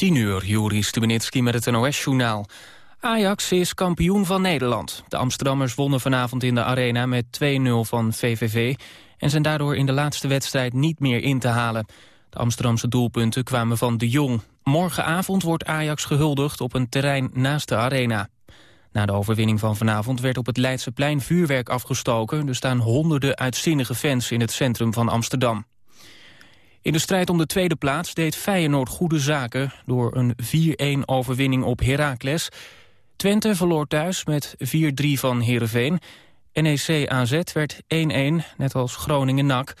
10 uur, Juri Stubenitski met het NOS-journaal. Ajax is kampioen van Nederland. De Amsterdammers wonnen vanavond in de Arena met 2-0 van VVV... en zijn daardoor in de laatste wedstrijd niet meer in te halen. De Amsterdamse doelpunten kwamen van de Jong. Morgenavond wordt Ajax gehuldigd op een terrein naast de Arena. Na de overwinning van vanavond werd op het Leidseplein vuurwerk afgestoken. Er staan honderden uitzinnige fans in het centrum van Amsterdam. In de strijd om de tweede plaats deed Feyenoord goede zaken... door een 4-1 overwinning op Heracles. Twente verloor thuis met 4-3 van Heerenveen. NEC AZ werd 1-1, net als Groningen-NAC.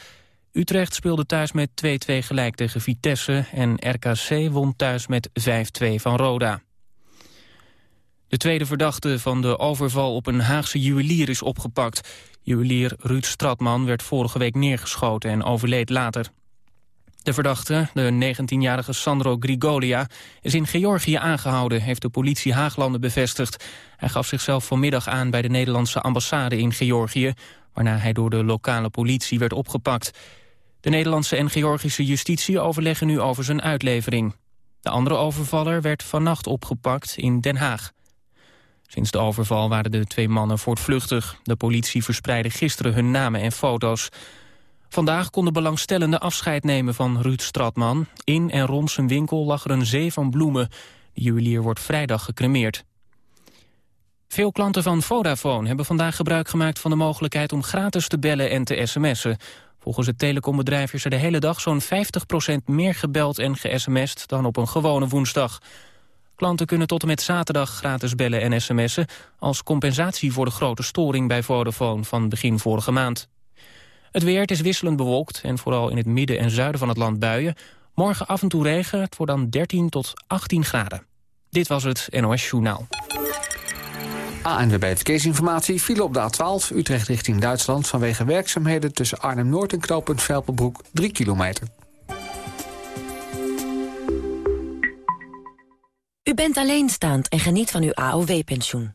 Utrecht speelde thuis met 2-2 gelijk tegen Vitesse... en RKC won thuis met 5-2 van Roda. De tweede verdachte van de overval op een Haagse juwelier is opgepakt. Juwelier Ruud Stratman werd vorige week neergeschoten en overleed later. De verdachte, de 19-jarige Sandro Grigolia, is in Georgië aangehouden, heeft de politie Haaglanden bevestigd. Hij gaf zichzelf vanmiddag aan bij de Nederlandse ambassade in Georgië, waarna hij door de lokale politie werd opgepakt. De Nederlandse en Georgische justitie overleggen nu over zijn uitlevering. De andere overvaller werd vannacht opgepakt in Den Haag. Sinds de overval waren de twee mannen voortvluchtig. De politie verspreidde gisteren hun namen en foto's. Vandaag konden belangstellenden afscheid nemen van Ruud Stratman. In en rond zijn winkel lag er een zee van bloemen. De juwelier wordt vrijdag gecremeerd. Veel klanten van Vodafone hebben vandaag gebruik gemaakt van de mogelijkheid om gratis te bellen en te sms'en. Volgens het telecombedrijf is er de hele dag zo'n 50% meer gebeld en ge-sms'd dan op een gewone woensdag. Klanten kunnen tot en met zaterdag gratis bellen en sms'en... als compensatie voor de grote storing bij Vodafone van begin vorige maand. Het weer is wisselend bewolkt en vooral in het midden en zuiden van het land buien. Morgen af en toe regen, het wordt dan 13 tot 18 graden. Dit was het NOS Journaal. ANWB Verkeersinformatie file op de A12 Utrecht richting Duitsland... vanwege werkzaamheden tussen Arnhem-Noord en knooppunt Velpenbroek 3 kilometer. U bent alleenstaand en geniet van uw AOW-pensioen.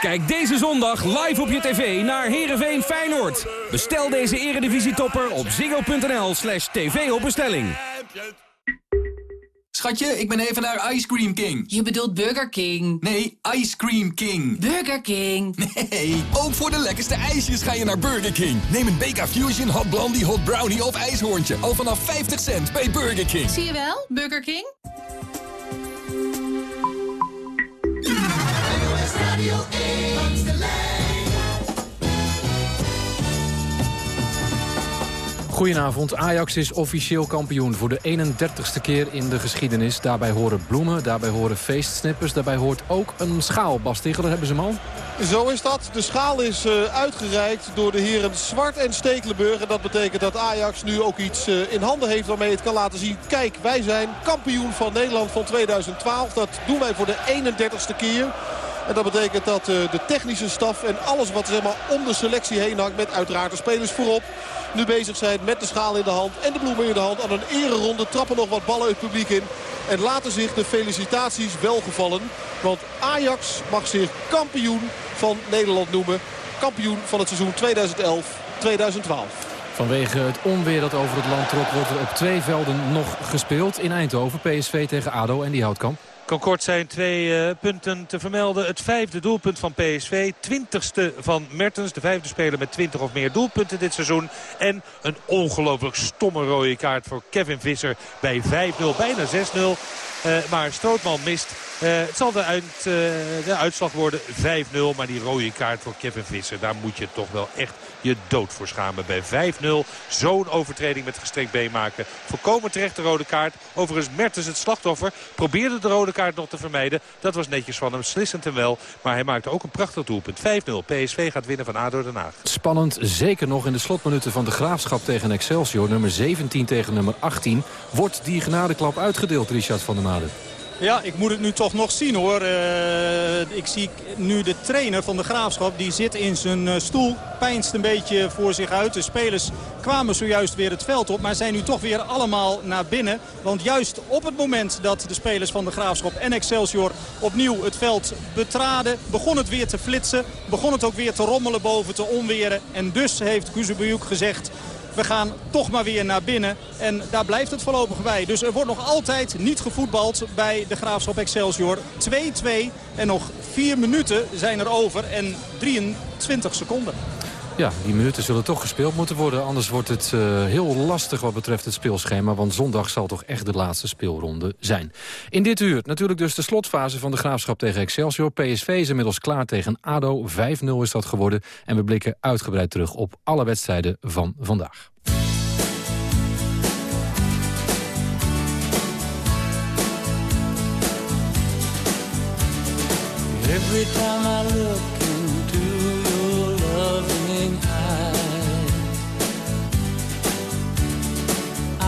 Kijk deze zondag live op je tv naar Heerenveen Feyenoord. Bestel deze eredivisietopper op ziggo.nl slash tv op bestelling. Schatje, ik ben even naar Ice Cream King. Je bedoelt Burger King. Nee, Ice Cream King. Burger King. Nee, ook voor de lekkerste ijsjes ga je naar Burger King. Neem een BK Fusion, Hot Blondie, Hot Brownie of IJshoorntje. Al vanaf 50 cent bij Burger King. Zie je wel, Burger King? Goedenavond. Ajax is officieel kampioen voor de 31ste keer in de geschiedenis. Daarbij horen bloemen, daarbij horen feestsnippers... daarbij hoort ook een schaal. Bas hebben ze hem al? Zo is dat. De schaal is uh, uitgereikt door de heren Zwart en Stekelenburg. En dat betekent dat Ajax nu ook iets uh, in handen heeft waarmee het kan laten zien. Kijk, wij zijn kampioen van Nederland van 2012. Dat doen wij voor de 31ste keer. En dat betekent dat uh, de technische staf en alles wat zeg maar, om de selectie heen hangt... met uiteraard de spelers voorop nu bezig zijn met de schaal in de hand en de bloemen in de hand. Aan een ereronde trappen nog wat ballen het publiek in. En laten zich de felicitaties welgevallen. Want Ajax mag zich kampioen van Nederland noemen. Kampioen van het seizoen 2011-2012. Vanwege het onweer dat over het land trok wordt er op twee velden nog gespeeld. In Eindhoven PSV tegen ADO en die houtkamp kan kort zijn twee uh, punten te vermelden. Het vijfde doelpunt van PSV. Twintigste van Mertens. De vijfde speler met twintig of meer doelpunten dit seizoen. En een ongelooflijk stomme rode kaart voor Kevin Visser bij 5-0. Bijna 6-0. Uh, eh, maar Strootman mist. Uh, het zal de, uit, de uitslag worden 5-0. Maar die rode kaart voor Kevin Visser, daar moet je toch wel echt je dood voor schamen. Bij 5-0 zo'n overtreding met gestrekt been maken. Volkomen terecht de rode kaart. Overigens Mertens het slachtoffer. Probeerde de rode kaart nog te vermijden. Dat was netjes van hem. Slissend en wel. Maar hij maakte ook een prachtig doelpunt. 5-0. PSV gaat winnen van ADO Den Haag. Spannend. Zeker nog in de slotminuten van de Graafschap tegen Excelsior. Nummer 17 tegen nummer 18. Wordt die genadeklap uitgedeeld, Richard van der Maden? Ja, ik moet het nu toch nog zien hoor. Uh, ik zie nu de trainer van de Graafschap. Die zit in zijn uh, stoel. Pijnst een beetje voor zich uit. De spelers kwamen zojuist weer het veld op. Maar zijn nu toch weer allemaal naar binnen. Want juist op het moment dat de spelers van de Graafschap en Excelsior opnieuw het veld betraden. Begon het weer te flitsen. Begon het ook weer te rommelen boven, te onweren. En dus heeft Kuzubujuk gezegd... We gaan toch maar weer naar binnen. En daar blijft het voorlopig bij. Dus er wordt nog altijd niet gevoetbald bij de Graafschap Excelsior. 2-2 en nog 4 minuten zijn er over en 23 seconden. Ja, die minuten zullen toch gespeeld moeten worden. Anders wordt het uh, heel lastig wat betreft het speelschema. Want zondag zal toch echt de laatste speelronde zijn. In dit uur natuurlijk dus de slotfase van de graafschap tegen Excelsior. PSV is inmiddels klaar tegen ADO. 5-0 is dat geworden. En we blikken uitgebreid terug op alle wedstrijden van vandaag. Every time I look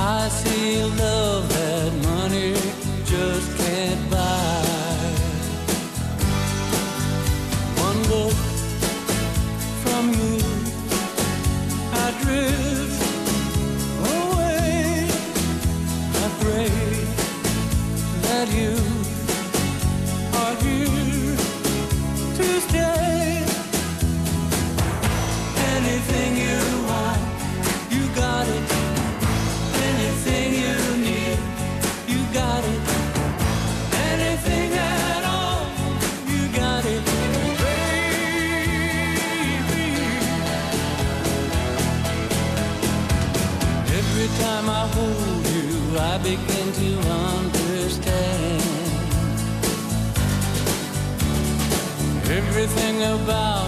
I see love something about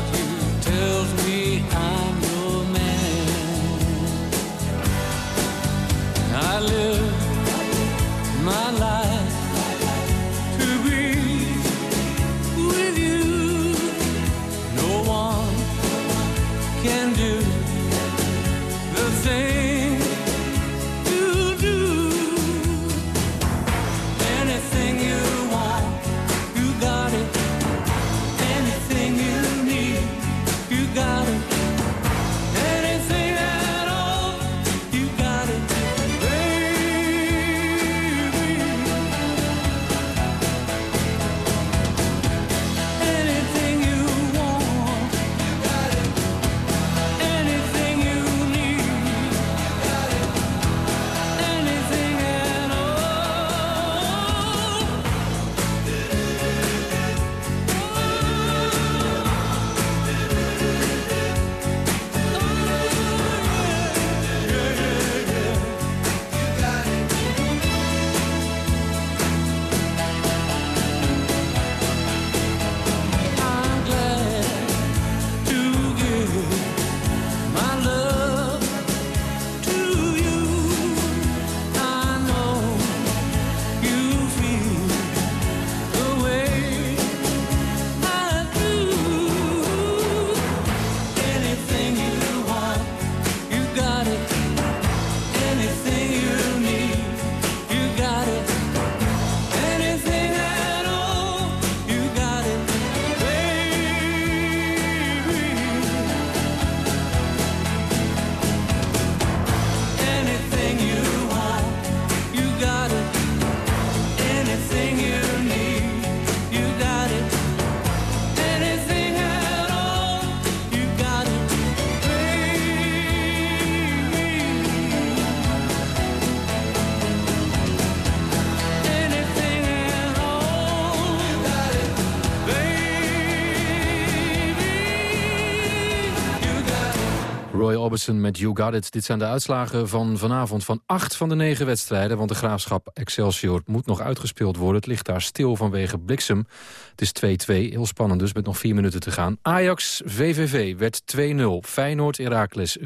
Met You. Dit zijn de uitslagen van vanavond van acht van de negen wedstrijden. Want de graafschap Excelsior moet nog uitgespeeld worden. Het ligt daar stil vanwege bliksem. Het is 2-2, heel spannend dus met nog vier minuten te gaan. Ajax VVV werd 2-0. Feyenoord Heracles 4-1.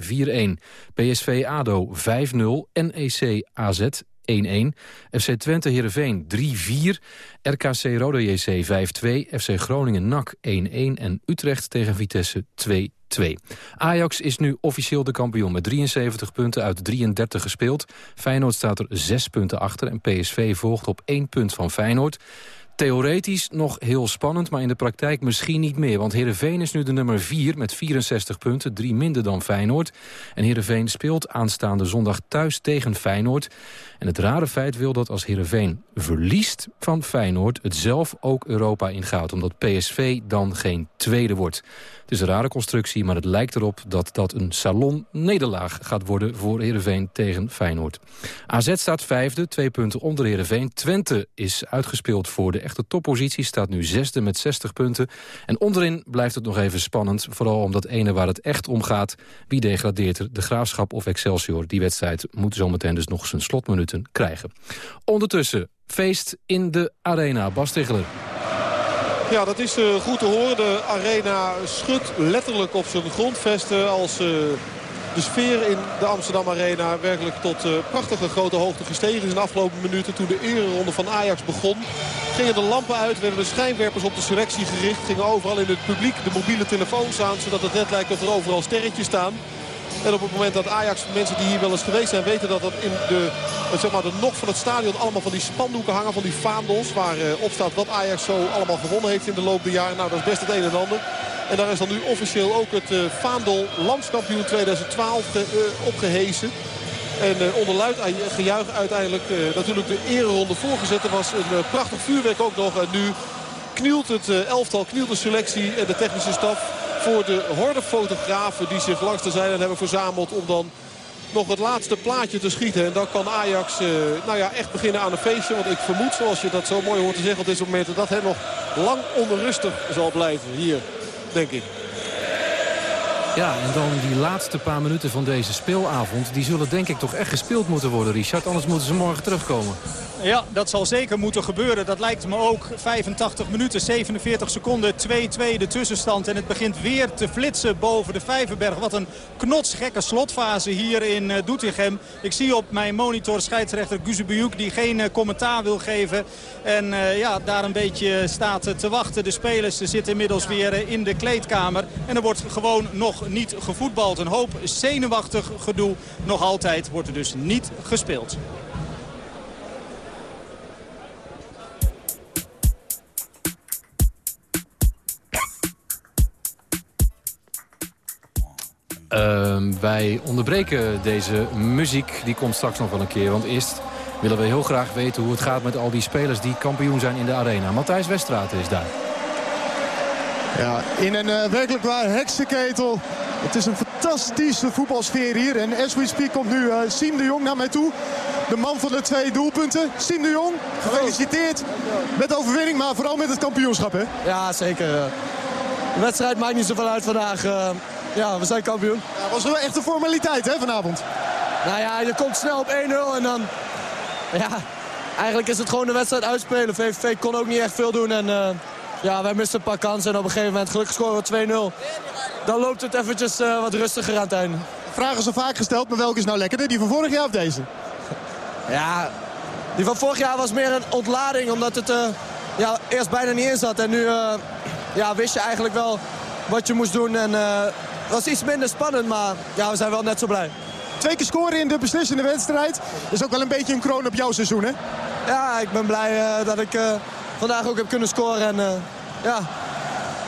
PSV ADO 5-0. NEC AZ 1-1. FC Twente Heerenveen 3-4. RKC Roda JC 5-2. FC Groningen NAC 1-1. En Utrecht tegen Vitesse 2-2. Ajax is nu officieel de kampioen met 73 punten uit 33 gespeeld. Feyenoord staat er 6 punten achter en PSV volgt op 1 punt van Feyenoord. Theoretisch nog heel spannend, maar in de praktijk misschien niet meer. Want Heerenveen is nu de nummer 4 met 64 punten, drie minder dan Feyenoord. En Heerenveen speelt aanstaande zondag thuis tegen Feyenoord. En het rare feit wil dat als Heerenveen verliest van Feyenoord... het zelf ook Europa ingaat, omdat PSV dan geen tweede wordt. Het is een rare constructie, maar het lijkt erop dat dat een salon-nederlaag gaat worden... voor Heerenveen tegen Feyenoord. AZ staat vijfde, twee punten onder Heerenveen. Twente is uitgespeeld voor de echte toppositie, staat nu zesde met 60 punten. En onderin blijft het nog even spannend, vooral om dat ene waar het echt om gaat. Wie degradeert er, de Graafschap of Excelsior? Die wedstrijd moet zometeen dus nog zijn slotminuten krijgen. Ondertussen, feest in de Arena. Bas Ticheler. Ja, dat is eh, goed te horen. De arena schudt letterlijk op zijn grondvesten als eh, de sfeer in de Amsterdam Arena werkelijk tot uh, prachtige grote hoogte gestegen is in de afgelopen minuten. Toen de ereronde van Ajax begon, gingen de lampen uit, werden de schijnwerpers op de selectie gericht. Gingen overal in het publiek de mobiele telefoons aan, zodat het net lijkt of er overal sterretjes staan. En op het moment dat Ajax, mensen die hier wel eens geweest zijn, weten dat dat in de, zeg maar, de nok van het stadion allemaal van die spandoeken hangen, van die vaandels. Waar uh, op staat wat Ajax zo allemaal gewonnen heeft in de loop der jaren. Nou, dat is best het een en ander. En daar is dan nu officieel ook het uh, vaandel landskampioen 2012 uh, opgehezen. En uh, onder luid gejuich uiteindelijk natuurlijk de ereronde voorgezet. Er was een prachtig vuurwerk ook nog. En nu knielt het elftal, knielt de selectie en de technische staf voor de horde fotografen die zich langs de zijlijn hebben verzameld om dan nog het laatste plaatje te schieten. En dan kan Ajax uh, nou ja, echt beginnen aan een feestje. Want ik vermoed, zoals je dat zo mooi hoort te zeggen op dit moment... dat hij nog lang onrustig zal blijven hier, denk ik. Ja, en dan die laatste paar minuten van deze speelavond... die zullen denk ik toch echt gespeeld moeten worden, Richard. Anders moeten ze morgen terugkomen. Ja, dat zal zeker moeten gebeuren. Dat lijkt me ook. 85 minuten, 47 seconden, 2-2 de tussenstand. En het begint weer te flitsen boven de Vijverberg. Wat een knotsgekke slotfase hier in uh, Doetinchem. Ik zie op mijn monitor scheidsrechter Guzebujuk die geen uh, commentaar wil geven. En uh, ja, daar een beetje staat te wachten. De spelers zitten inmiddels weer in de kleedkamer. En er wordt gewoon nog niet gevoetbald. Een hoop zenuwachtig gedoe. Nog altijd wordt er dus niet gespeeld. Uh, wij onderbreken deze muziek. Die komt straks nog wel een keer. Want eerst willen we heel graag weten hoe het gaat met al die spelers die kampioen zijn in de arena. Matthijs Westraat is daar. Ja, in een uh, werkelijk waar heksenketel. Het is een fantastische voetbalsfeer hier. En as we speak komt nu uh, Siem de Jong naar mij toe. De man van de twee doelpunten. Siem de Jong, gefeliciteerd met de overwinning. Maar vooral met het kampioenschap, hè? Ja, zeker. De wedstrijd maakt niet zoveel uit vandaag. Ja, we zijn kampioen. Ja, was wel echt een formaliteit hè, vanavond. Nou ja, je komt snel op 1-0 en dan... Ja, eigenlijk is het gewoon de wedstrijd uitspelen. VVV kon ook niet echt veel doen en... Uh, ja, wij misten een paar kansen en op een gegeven moment gelukkig scoren we 2-0. Dan loopt het eventjes uh, wat rustiger aan het einde. Vragen ze vaak gesteld, maar welke is nou lekkerder? Die van vorig jaar of deze? Ja, die van vorig jaar was meer een ontlading. Omdat het uh, ja, eerst bijna niet in zat. En nu uh, ja, wist je eigenlijk wel wat je moest doen. En was iets minder spannend, maar ja, we zijn wel net zo blij. Twee keer scoren in de beslissende wedstrijd. Dat is ook wel een beetje een kroon op jouw seizoen, hè? Ja, ik ben blij eh, dat ik eh, vandaag ook heb kunnen scoren. En eh, ja,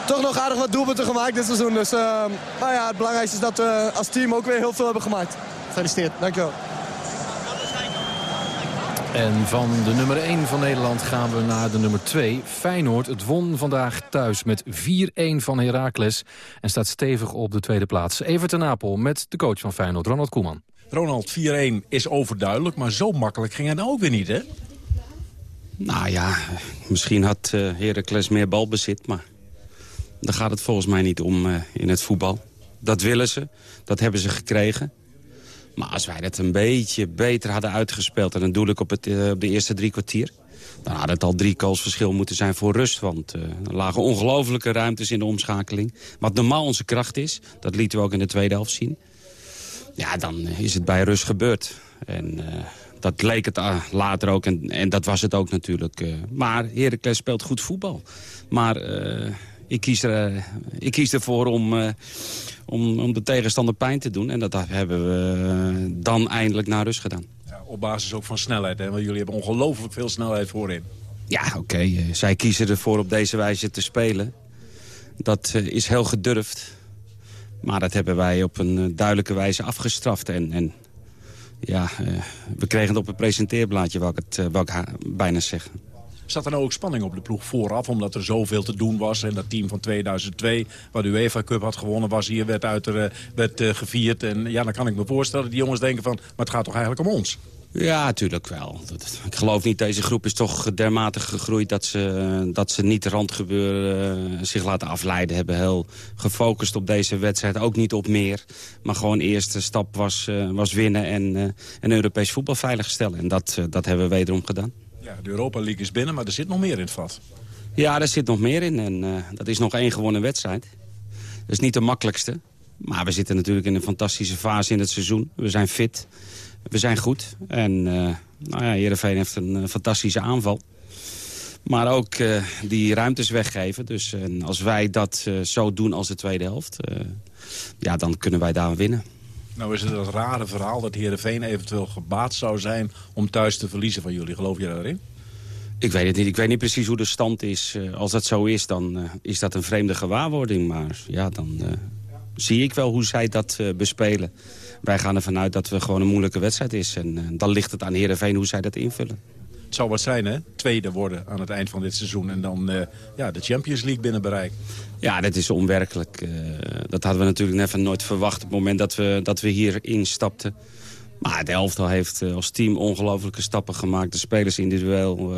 toch nog aardig wat doelpunten gemaakt dit seizoen. Dus nou ja, het belangrijkste is dat we als team ook weer heel veel hebben gemaakt. Gefeliciteerd. Dankjewel. En van de nummer 1 van Nederland gaan we naar de nummer 2. Feyenoord, het won vandaag thuis met 4-1 van Heracles... en staat stevig op de tweede plaats. Evert ten Apel met de coach van Feyenoord, Ronald Koeman. Ronald, 4-1 is overduidelijk, maar zo makkelijk ging het nou ook weer niet, hè? Nou ja, misschien had uh, Heracles meer balbezit, maar daar gaat het volgens mij niet om uh, in het voetbal. Dat willen ze, dat hebben ze gekregen. Maar als wij dat een beetje beter hadden uitgespeeld... en dan doe ik op, het, uh, op de eerste drie kwartier... dan had het al drie goals verschil moeten zijn voor rust. Want uh, er lagen ongelofelijke ruimtes in de omschakeling. Wat normaal onze kracht is, dat lieten we ook in de tweede helft zien. Ja, dan is het bij rust gebeurd. En uh, dat leek het later ook en, en dat was het ook natuurlijk. maar Heracles speelt goed voetbal. Maar ik kies, er, ik kies ervoor om, uh, om, om de tegenstander pijn te doen. En dat hebben we dan eindelijk naar rust gedaan. Ja, op basis ook van snelheid, hè? want jullie hebben ongelooflijk veel snelheid voorin. Ja, oké. Okay. Zij kiezen ervoor op deze wijze te spelen. Dat is heel gedurfd. Maar dat hebben wij op een duidelijke wijze afgestraft. En, en ja, we kregen het op een presenteerblaadje, wil ik, het, ik bijna zeggen. Zat er nou ook spanning op de ploeg vooraf, omdat er zoveel te doen was. En dat team van 2002, waar de UEFA Cup had gewonnen, was hier, werd, uit er, werd uh, gevierd. En ja, dan kan ik me voorstellen die jongens denken van, maar het gaat toch eigenlijk om ons? Ja, natuurlijk wel. Ik geloof niet, deze groep is toch dermate gegroeid... dat ze, dat ze niet randgebeuren uh, zich laten afleiden hebben. Heel gefocust op deze wedstrijd, ook niet op meer. Maar gewoon de eerste stap was, was winnen en, uh, en Europees voetbal veiligstellen. En dat, dat hebben we wederom gedaan. De Europa League is binnen, maar er zit nog meer in het vat. Ja, er zit nog meer in. En uh, dat is nog één gewonnen wedstrijd. Dat is niet de makkelijkste. Maar we zitten natuurlijk in een fantastische fase in het seizoen. We zijn fit. We zijn goed. En uh, nou ja, Heerenveen heeft een uh, fantastische aanval. Maar ook die ruimtes weggeven. Dus als wij dat zo doen als de tweede helft... ja, dan kunnen wij daar winnen. Nou is het dat rare verhaal dat Heerenveen eventueel gebaat zou zijn... om thuis te verliezen van jullie. Geloof je daarin? Ik weet het niet. Ik weet niet precies hoe de stand is. als dat zo is, dan is dat een vreemde gewaarwording. Maar ja, dan zie ik wel hoe zij dat bespelen. Wij gaan ervan uit dat het gewoon een moeilijke wedstrijd is. En dan ligt het aan Heerenveen hoe zij dat invullen. Het zou wat zijn, hè? Tweede worden aan het eind van dit seizoen. En dan uh, ja, de Champions League binnen bereiken. Ja, dat is onwerkelijk. Uh, dat hadden we natuurlijk net nooit verwacht op het moment dat we, dat we hier instapten. Maar de elftal heeft uh, als team ongelofelijke stappen gemaakt. De spelers individueel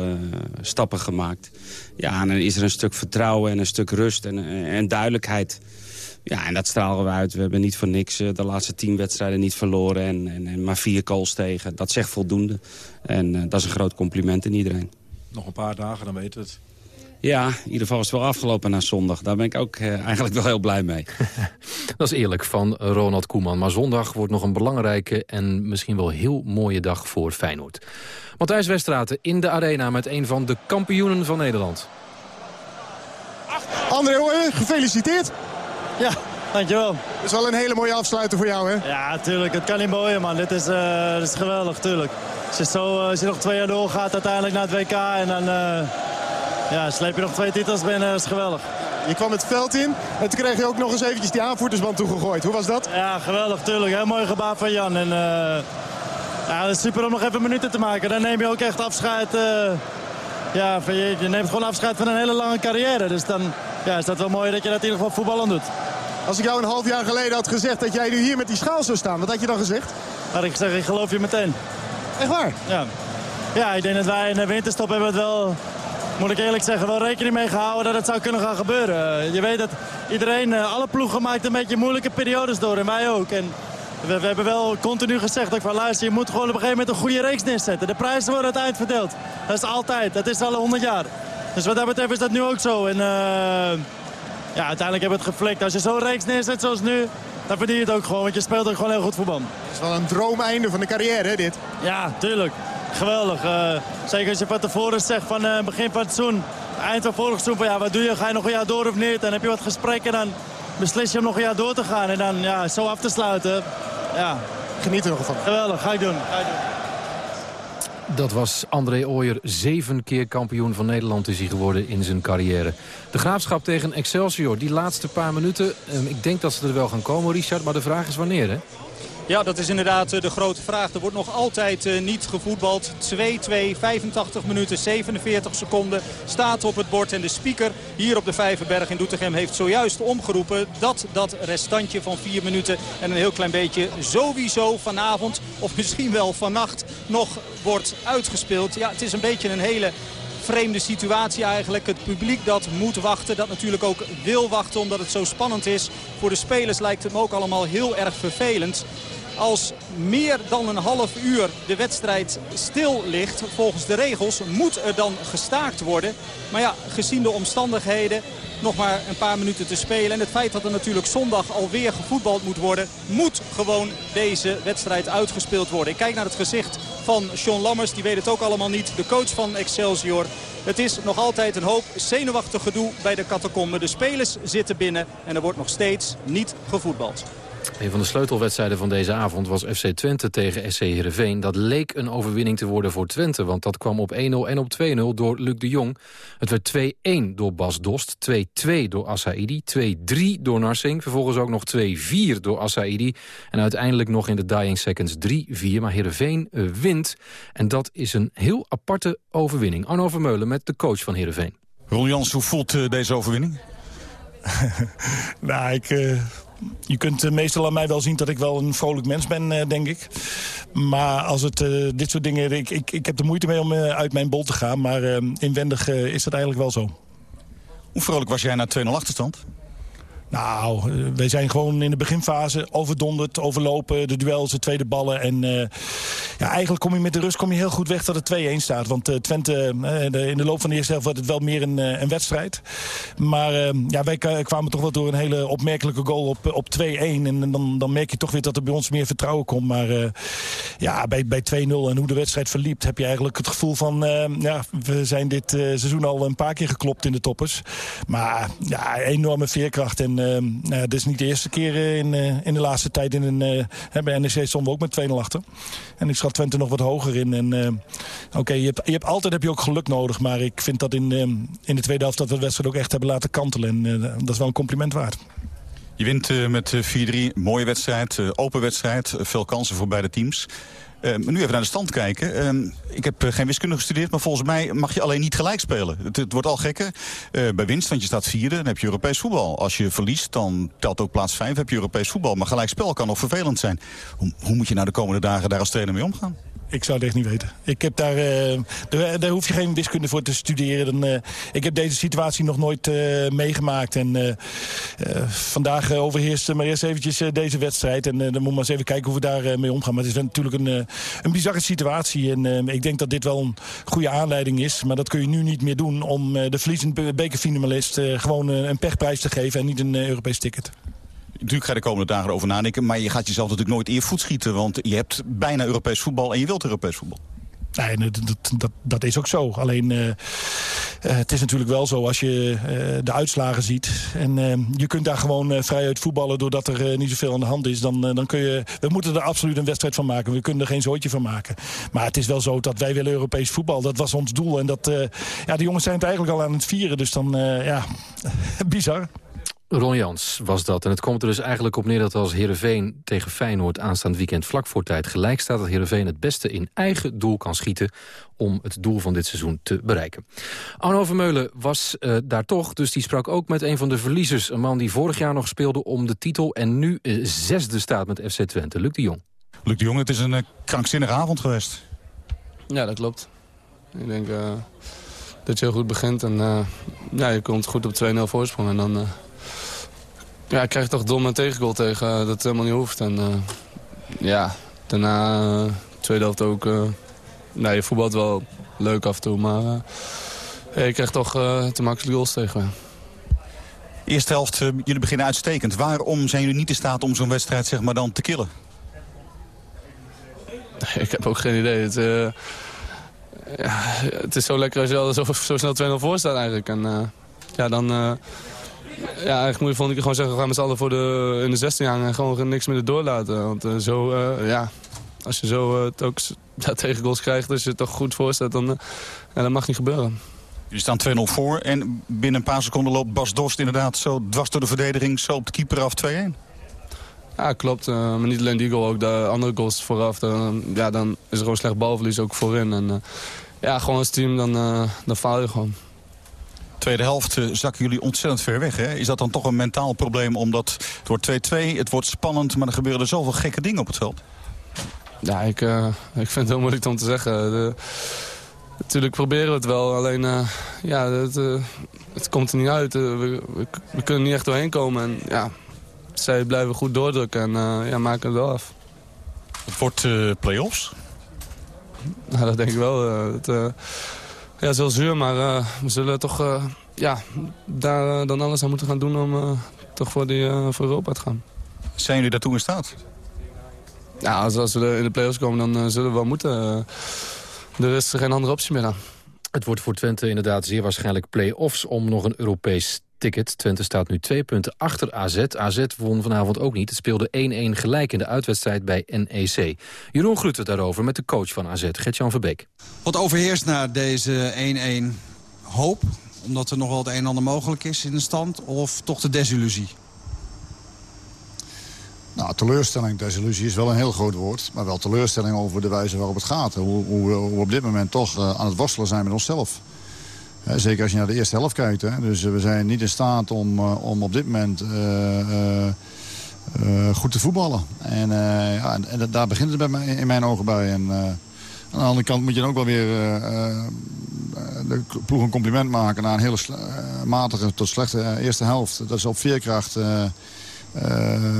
stappen gemaakt. Ja, en dan is er een stuk vertrouwen en een stuk rust en, en duidelijkheid. Ja, en dat stralen we uit. We hebben niet voor niks uh, de laatste tien wedstrijden niet verloren. En, en, en maar vier goals tegen. Dat zegt voldoende. En uh, dat is een groot compliment in iedereen. Nog een paar dagen, dan weten we het. Ja, in ieder geval is het wel afgelopen na zondag. Daar ben ik ook uh, eigenlijk wel heel blij mee. dat is eerlijk van Ronald Koeman. Maar zondag wordt nog een belangrijke en misschien wel heel mooie dag voor Feyenoord. Matthijs Westraten in de arena met een van de kampioenen van Nederland. André gefeliciteerd. Ja, dankjewel. Het is wel een hele mooie afsluiter voor jou, hè? Ja, tuurlijk. Het kan niet mooier, man. Dit is, uh, dit is geweldig, tuurlijk. Als je, zo, als je nog twee jaar doorgaat uiteindelijk naar het WK... en dan uh, ja, sleep je nog twee titels binnen, dat is geweldig. Je kwam het veld in en toen kreeg je ook nog eens eventjes die aanvoerdersband toegegooid. Hoe was dat? Ja, geweldig, tuurlijk. Heel mooi gebaar van Jan. En, ja, het is super om nog even minuten te maken. Dan neem je ook echt afscheid... ja, je, je neemt gewoon afscheid van een hele lange carrière. Dus dan ja, is dat wel mooi dat je dat in ieder geval voetballen doet. Als ik jou een half jaar geleden had gezegd dat jij nu hier met die schaal zou staan, wat had je dan gezegd? Had ik gezegd, ik geloof je meteen. Echt waar? Ja. Ja, ik denk dat wij in de winterstop hebben het wel, moet ik eerlijk zeggen, wel rekening mee gehouden dat het zou kunnen gaan gebeuren. Je weet dat iedereen, alle ploegen maakt een beetje moeilijke periodes door en wij ook. En we, we hebben wel continu gezegd, ook van luister, je moet gewoon op een gegeven moment een goede reeks neerzetten. De prijzen worden uiteindelijk verdeeld. Dat is altijd, dat is al 100 jaar. Dus wat dat betreft is dat nu ook zo. En uh, ja, uiteindelijk hebben we het geflikt. Als je zo'n reeks neerzet zoals nu, dan verdien je het ook gewoon. Want je speelt ook gewoon heel goed voetbal. Het is wel een droomeinde van de carrière, hè, dit? Ja, tuurlijk. Geweldig. Uh, zeker als je van tevoren zegt van uh, begin van het seizoen, eind van vorig seizoen, van ja, wat doe je? Ga je nog een jaar door of niet? Dan heb je wat gesprekken en dan beslis je om nog een jaar door te gaan. En dan ja, zo af te sluiten. Ja, geniet er nog van. Geweldig, ga ik doen. Ga ik doen. Dat was André Ooyer, zeven keer kampioen van Nederland is hij geworden in zijn carrière. De graafschap tegen Excelsior, die laatste paar minuten, eh, ik denk dat ze er wel gaan komen Richard, maar de vraag is wanneer hè? Ja, dat is inderdaad eh, de grote vraag. Er wordt nog altijd eh, niet gevoetbald. 2-2, 85 minuten, 47 seconden staat op het bord. En de speaker hier op de Vijverberg in Doetinchem heeft zojuist omgeroepen... dat dat restantje van 4 minuten en een heel klein beetje sowieso vanavond... of misschien wel vannacht nog wordt uitgespeeld. Ja, het is een beetje een hele vreemde situatie eigenlijk. Het publiek dat moet wachten, dat natuurlijk ook wil wachten omdat het zo spannend is. Voor de spelers lijkt het me ook allemaal heel erg vervelend. Als meer dan een half uur de wedstrijd stil ligt, volgens de regels, moet er dan gestaakt worden. Maar ja, gezien de omstandigheden, nog maar een paar minuten te spelen. En het feit dat er natuurlijk zondag alweer gevoetbald moet worden... moet gewoon deze wedstrijd uitgespeeld worden. Ik kijk naar het gezicht van Sean Lammers. Die weet het ook allemaal niet. De coach van Excelsior. Het is nog altijd een hoop zenuwachtig gedoe bij de catacomben. De spelers zitten binnen en er wordt nog steeds niet gevoetbald. Een van de sleutelwedstrijden van deze avond was FC Twente tegen SC Heerenveen. Dat leek een overwinning te worden voor Twente, want dat kwam op 1-0 en op 2-0 door Luc de Jong. Het werd 2-1 door Bas Dost, 2-2 door Assaidi, 2-3 door Narsing. Vervolgens ook nog 2-4 door Assaidi. En uiteindelijk nog in de dying seconds 3-4. Maar Heerenveen uh, wint. En dat is een heel aparte overwinning. Arno Vermeulen met de coach van Heerenveen. Ron Jans, hoe voelt uh, deze overwinning? nou, ik... Uh je kunt meestal aan mij wel zien dat ik wel een vrolijk mens ben, denk ik. Maar als het uh, dit soort dingen... Ik, ik, ik heb er moeite mee om uit mijn bol te gaan. Maar inwendig is dat eigenlijk wel zo. Hoe vrolijk was jij na 2-0 achterstand? Nou, wij zijn gewoon in de beginfase overdonderd, overlopen, de duels, de tweede ballen. En uh, ja, eigenlijk kom je met de rust kom je heel goed weg dat het 2-1 staat. Want uh, Twente, de, in de loop van de eerste helft wordt het wel meer een, een wedstrijd. Maar ja, wij kwamen toch wel door een hele opmerkelijke goal op, op 2-1. En dan, dan merk je toch weer dat er bij ons meer vertrouwen komt. Maar ja, bij, bij 2-0 en hoe de wedstrijd verliep, heb je eigenlijk het gevoel van... ja, we zijn dit seizoen al een paar keer geklopt in de toppers. Maar ja, enorme veerkracht en... Uh, nou, dit is niet de eerste keer uh, in, uh, in de laatste tijd. In een, bij NEC stonden we ook met 2-0 achter. En ik schat Twente nog wat hoger in. En Oké, okay, je, hebt, je hebt altijd heb je ook geluk nodig. Maar ik vind dat in, in de tweede helft dat we de wedstrijd ook echt hebben laten kantelen. En dat is wel een compliment waard. Je wint met 4-3. Mooie wedstrijd, open wedstrijd. veel kansen voor beide teams. Maar nu even naar de stand kijken. Uh, ik heb uh, geen wiskunde gestudeerd, maar volgens mij mag je alleen niet gelijk spelen. Het, het wordt al gekker. bij winst, want je staat vierde, dan heb je Europees voetbal. Als je verliest, dan telt ook plaats vijf, heb je Europees voetbal. Maar gelijk spel kan nog vervelend zijn. Hoe, hoe moet je nou de komende dagen daar als trainer mee omgaan? Ik zou het echt niet weten. Ik heb daar, uh, daar, daar, hoef je geen wiskunde voor te studeren. Dan, uh, ik heb deze situatie nog nooit uh, meegemaakt. En vandaag overheerst maar eerst eventjes deze wedstrijd. En dan moet maar eens even kijken hoe we daar mee omgaan. Maar het is natuurlijk een, een bizarre situatie. En ik denk dat dit wel een goede aanleiding is. Maar dat kun je nu niet meer doen om de verliezend bekerfinalist gewoon een pechprijs te geven. En niet een Europees ticket. Natuurlijk ga je de komende dagen erover nadenken. Maar je gaat jezelf natuurlijk nooit eer voet schieten. Want je hebt bijna Europees voetbal en je wilt Europees voetbal. Nee, dat, dat, dat is ook zo. Alleen, uh, uh, het is natuurlijk wel zo als je uh, de uitslagen ziet... en je kunt daar gewoon vrij uit voetballen... doordat er niet zoveel aan de hand is... Dan, dan kun je... We moeten er absoluut een wedstrijd van maken. We kunnen er geen zooitje van maken. Maar het is wel zo dat wij willen Europees voetbal. Dat was ons doel. En dat, ja, de jongens zijn het eigenlijk al aan het vieren. Dus dan, ja, bizar. Ron Jans was dat. En het komt er dus eigenlijk op neer dat als Heerenveen tegen Feyenoord aanstaand weekend vlak voor tijd gelijk staat... dat Heerenveen het beste in eigen doel kan schieten om het doel van dit seizoen te bereiken. Arno Vermeulen was uh, daar toch, dus die sprak ook met een van de verliezers. Een man die vorig jaar nog speelde om de titel en nu uh, zesde staat met FC Twente. Luc de Jong. Luc de Jong, het is een uh, krankzinnige avond geweest. Ja, dat klopt. Ik denk dat je heel goed begint en ja, je komt goed op 2-0 voorsprong en dan... Ja, ik krijg toch dom een tegengoal tegen uh, dat het helemaal niet hoeft. En uh, ja, daarna, uh, tweede helft ook. nou, je voetbalt wel leuk af en toe, maar je krijgt toch te makkelijk goals tegen. Eerste helft, jullie beginnen uitstekend. Waarom zijn jullie niet in staat om zo'n wedstrijd zeg maar, dan te killen? Ik heb ook geen idee. Het, ja, het is zo lekker als je al zo, zo snel 2-0 voor staat eigenlijk. En ja, dan ja, eigenlijk moet je, vond ik gewoon zeggen, we gaan met z'n allen voor de, in de 16 hangen en gewoon niks meer doorlaten. Want eh, zo, eh, ja, als je zo eh, het ook s- ja, tegen goals krijgt, als je het toch goed voorstelt, dan eh, ja, dat mag niet gebeuren. Jullie staan 2-0 voor en binnen een paar seconden loopt Bas Dorst inderdaad zo dwars door de verdediging, zo op de keeper af 2-1. Ja, klopt. eh, maar niet alleen die goal, ook de andere goals vooraf. Dan, ja, dan is er gewoon slecht balverlies ook voorin. En eh, ja, gewoon als team, dan, eh, dan faal je gewoon. Tweede helft eh, zakken jullie ontzettend ver weg. Hè? Is dat dan toch een mentaal probleem? Omdat het wordt 2-2, het wordt spannend, maar er gebeuren er zoveel gekke dingen op het veld. Ja, ik, eh, ik vind het heel moeilijk om te zeggen. De- natuurlijk proberen we het wel, alleen eh, ja, het, het komt er niet uit. We, we, we kunnen niet echt doorheen komen. En ja, zij blijven goed doordrukken en ja, maken het wel af. Het wordt play-offs. Nou, dat denk ik wel. het, ja, het is wel zuur, maar eh, we zullen toch eh, ja, daar eh, dan alles aan moeten gaan doen om eh, toch voor, die, eh, voor Europa te gaan. Zijn jullie daartoe in staat? Ja, als, als we in de play-offs komen, dan zullen we wel moeten. er is geen andere optie meer dan. Het wordt voor Twente inderdaad zeer waarschijnlijk play-offs om nog een Europees ticket. Twente staat nu twee punten achter AZ. AZ won vanavond ook niet. Het speelde 1-1 gelijk in de uitwedstrijd bij NEC. Jeroen Groet het daarover met de coach van AZ, Gert-Jan Verbeek. Wat overheerst na deze 1-1 hoop? Omdat er nog wel het een en ander mogelijk is in de stand? Of toch de desillusie? Nou, teleurstelling, desillusie is wel een heel groot woord. Maar wel teleurstelling over de wijze waarop het gaat. Hoe, hoe, we- hoe we op dit moment toch eh, aan het worstelen zijn met onszelf. Hè, zeker als je naar de eerste helft kijkt. Hè. Dus eh, we zijn niet in staat om, eh, om op dit moment eh, eh, eh, goed te voetballen. En, eh, ja, en, daar begint het bij mij, in mijn ogen bij. En, eh, aan de andere kant moet je dan ook wel weer eh, eh, de ploeg een compliment maken... na een hele eh, matige tot slechte eh, eerste helft. Dat is op veerkracht... eh, eh,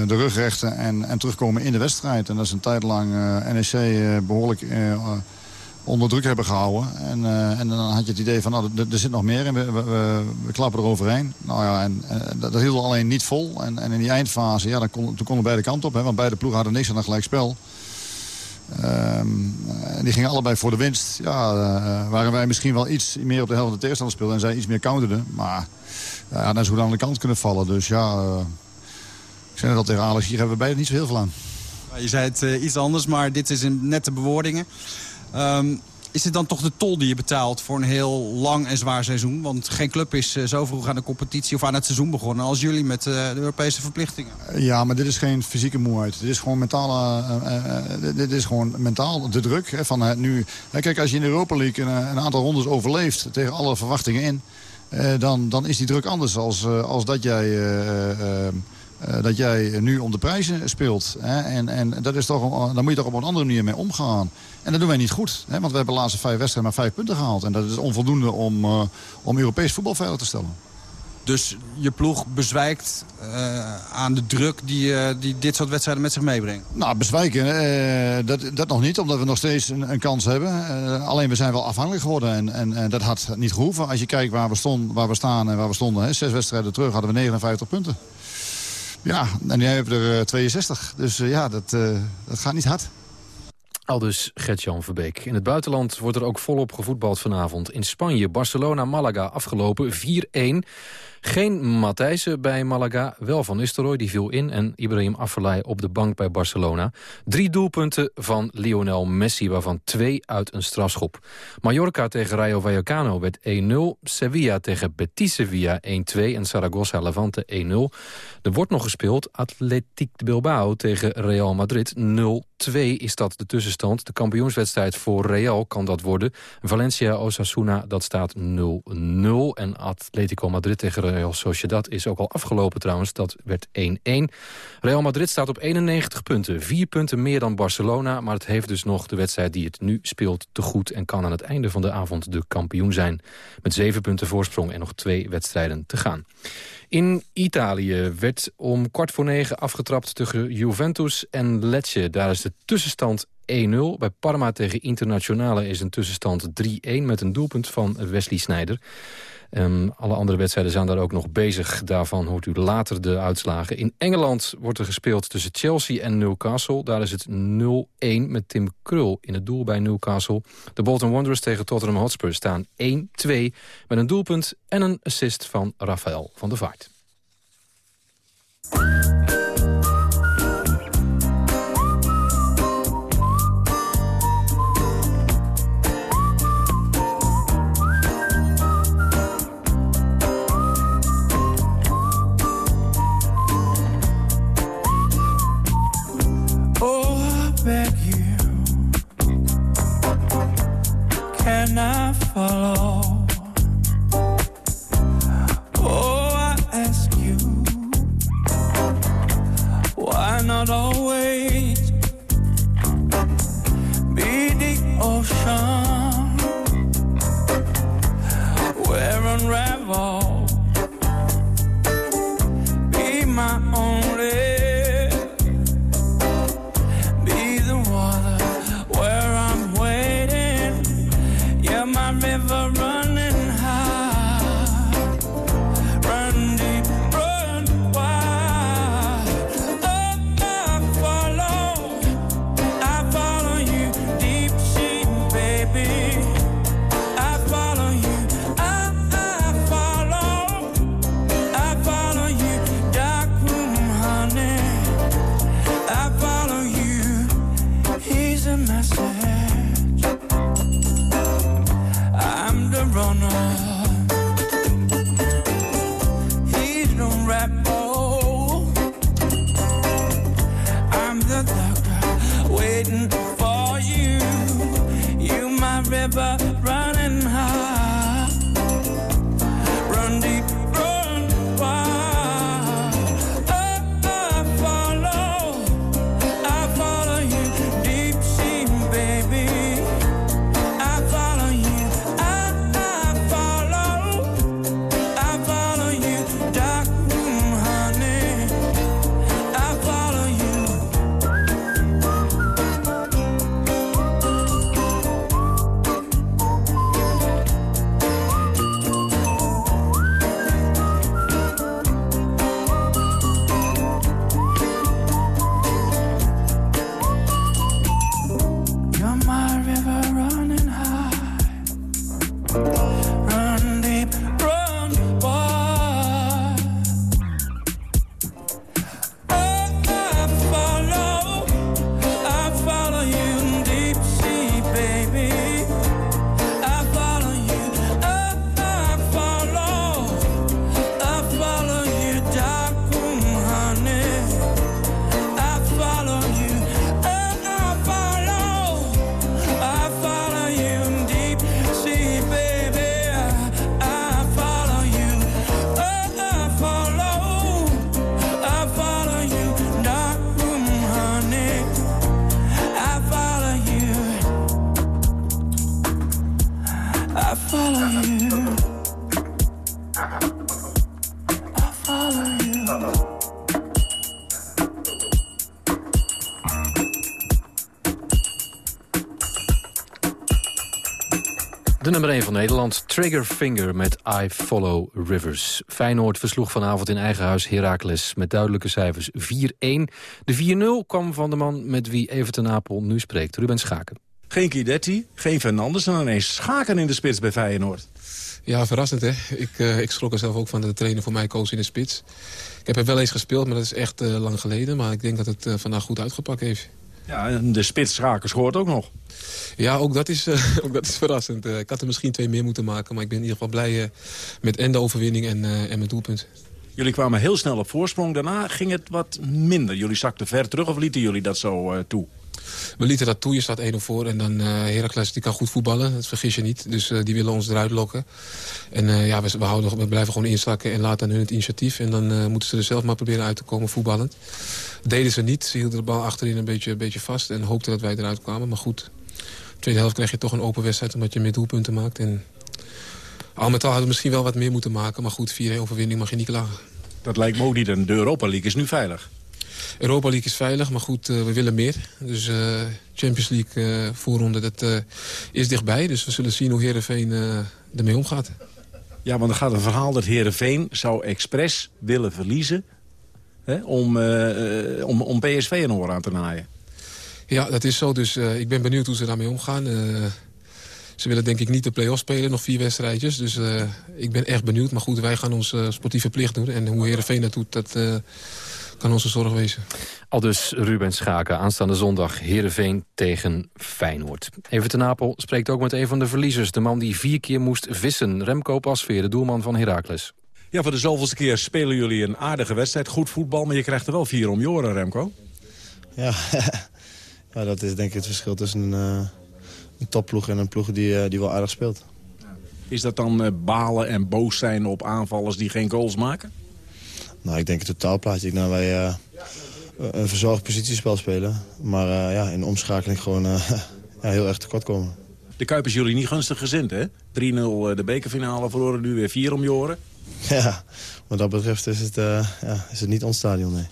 de rug rechten en, en terugkomen in de wedstrijd. En dat is een tijd lang eh, NEC eh, behoorlijk eh, onder druk hebben gehouden. En, eh, en dan had je het idee van, nou, er, zit nog meer en we, we, we, we klappen eroverheen. Nou ja, en, dat, dat hield alleen niet vol. En, en in die eindfase, ja, dan kon, toen konden beide kanten op. Hè, want beide ploegen hadden niks aan een gelijk spel. Ehm, die gingen allebei voor de winst. Ja, eh, waren wij misschien wel iets meer op de helft van de tegenstander speelden... en zij iets meer counterden. Maar ja, dan zou het aan de kant kunnen vallen. Dus ja... eh, ik zei net al tegen hier hebben we beide niet zo heel veel aan. Je zei het iets anders, maar dit is in nette bewoordingen. Ehm, is dit dan toch de tol die je betaalt voor een heel lang en zwaar seizoen? Want geen club is eh, zo vroeg aan de competitie of aan het seizoen begonnen... als jullie met eh, de Europese verplichtingen. Ja, maar dit is geen fysieke moeheid. Dit is gewoon mentale, eh, eh, eh, dit- is gewoon mentaal de druk hè, van het nu. Kijk, als je in de Europa League een, een aantal rondes overleeft tegen alle verwachtingen in, eh, dan, dan is die druk anders als, eh, als dat jij. Eh, eh, eh, dat jij nu om de prijzen speelt. Hè? En, en dat is toch, een- daar moet je toch op een andere manier mee omgaan. En dat doen wij niet goed. Hè? Want we hebben de laatste vijf wedstrijden maar vijf punten gehaald. En dat is onvoldoende om, eh, om Europees voetbal veilig te stellen. Dus je ploeg bezwijkt eh, aan de druk die, eh, die dit soort wedstrijden met zich meebrengt. Nou, bezwijken, eh, dat, dat nog niet, omdat we nog steeds een, een kans hebben. Eh, alleen we zijn wel afhankelijk geworden en, en, en dat had niet gehoeven. Als je kijkt waar we, stond, waar we staan en waar we stonden, hè, zes wedstrijden terug hadden we 59 punten. Ja, en nu hebben we er eh, 62. Dus eh, ja, dat, eh, dat gaat niet hard. Al dus Gert-Jan Verbeek. In het buitenland wordt er ook volop gevoetbald vanavond. In Spanje, Barcelona-Malaga afgelopen 4-1. Geen Matthijssen bij Malaga, wel Van Nistelrooy, die viel in... en Ibrahim Afellay op de bank bij Barcelona. Drie doelpunten van Lionel Messi, waarvan twee uit een strafschop. Mallorca tegen Rayo Vallecano werd 1-0. Sevilla tegen Betis Sevilla 1-2 en Zaragoza Levante 1-0. Er wordt nog gespeeld Athletic de Bilbao tegen Real Madrid 0-2 is dat de tussenstand. De kampioenswedstrijd voor Real kan dat worden. Valencia-Osasuna, dat staat 0-0. En Atletico Madrid tegen Real Sociedad is ook al afgelopen trouwens. Dat werd 1-1. Real Madrid staat op 91 punten. Vier punten meer dan Barcelona. Maar het heeft dus nog de wedstrijd die het nu speelt te goed... en kan aan het einde van de avond de kampioen zijn. Met zeven punten voorsprong en nog twee wedstrijden te gaan. In Italië werd om kwart voor negen afgetrapt tussen Juventus en Lecce. Daar is de tussenstand 1-0. Bij Parma tegen Internationale is een tussenstand 3-1... met een doelpunt van Wesley Sneijder. Alle andere wedstrijden zijn daar ook nog bezig. Daarvan hoort u later de uitslagen. In Engeland wordt er gespeeld tussen Chelsea en Newcastle. Daar is het 0-1 met Tim Krul in het doel bij Newcastle. De Bolton Wanderers tegen Tottenham Hotspur staan 1-2... met een doelpunt en een assist van Rafael van der Vaart. Nummer 1 van Nederland, Triggerfinger met I Follow Rivers. Feyenoord versloeg vanavond in eigen huis Heracles met duidelijke cijfers 4-1. De 4-0 kwam van de man met wie Everton Apel nu spreekt, Ruben Schaken. Geen Guidetti, geen Fernandes en ineens Schaken in de spits bij Feyenoord. Ja, verrassend hè. Ik, eh, ik schrok er zelf ook van dat de trainer voor mij koos in de spits. Ik heb er wel eens gespeeld, maar dat is echt eh, lang geleden. Maar ik denk dat het eh, vandaag goed uitgepakt heeft. Ja, en de spits Schaken scoort ook nog. Ja, ook dat is, eh, ook dat is verrassend. Eh, ik had er misschien twee meer moeten maken. Maar ik ben in ieder geval blij eh, met en de overwinning en, en mijn doelpunt. Jullie kwamen heel snel op voorsprong. Daarna ging het wat minder. Jullie zakten ver terug of lieten jullie dat zo toe? We lieten dat toe, je staat 1-0 voor. En dan eh Heracles, die kan goed voetballen, dat vergis je niet. Dus die willen ons eruit lokken. En ja, we, we, houden, we blijven gewoon inzakken en laten hun het initiatief. En dan moeten ze er zelf maar proberen uit te komen voetballend. Deden ze niet. Ze hielden de bal achterin een beetje, een beetje vast. En hoopten dat wij eruit kwamen. Maar goed, tweede helft krijg je toch een open wedstrijd... omdat je meer doelpunten maakt. En al met al hadden we misschien wel wat meer moeten maken. Maar goed, 4-1 overwinning mag je niet klagen. Dat lijkt me ook niet. En de Europa League is nu veilig. Europa League is veilig, maar goed, eh, we willen meer. Dus eh, Champions League eh, voorronde, dat is dichtbij. Dus we zullen zien hoe Heerenveen eh ermee omgaat. Ja, want er gaat een verhaal dat Herenveen zou expres willen verliezen... Hè, om, eh, eh, om, om PSV een oor aan te naaien. Ja, dat is zo. Dus eh, ik ben benieuwd hoe ze daarmee omgaan. Eh, ze willen denk ik niet de play-off spelen, nog vier wedstrijdjes. Dus eh, ik ben echt benieuwd. Maar goed, wij gaan onze sportieve plicht doen. En hoe Heerenveen dat doet, dat eh, kan onze zorg wezen. Al dus Ruben Schaken, aanstaande zondag Heerenveen tegen Feyenoord. Even ten Apel spreekt ook met een van de verliezers. De man die vier keer moest vissen. Remco Pasveer, de doelman van Heracles. Ja, voor de zoveelste keer spelen jullie een aardige wedstrijd. Goed voetbal, maar je krijgt er wel vier om je oren, Remco. Ja, ja, dat is denk ik het verschil tussen een, eh, een topploeg en een ploeg die, eh, die wel aardig speelt. Is dat dan eh, balen en boos zijn op aanvallers die geen goals maken? Nou, ik denk het totaalplaatje. Ik denk dat wij eh, een verzorgd positiespel spelen. Maar ja, in de omschakeling gewoon ja, heel erg tekort komen. De Kuip is jullie niet gunstig gezind, hè? 3-0 de bekerfinale verloren, nu weer 4 om je oren. Ja, wat dat betreft is het, eh, ja, is het niet ons stadion, nee.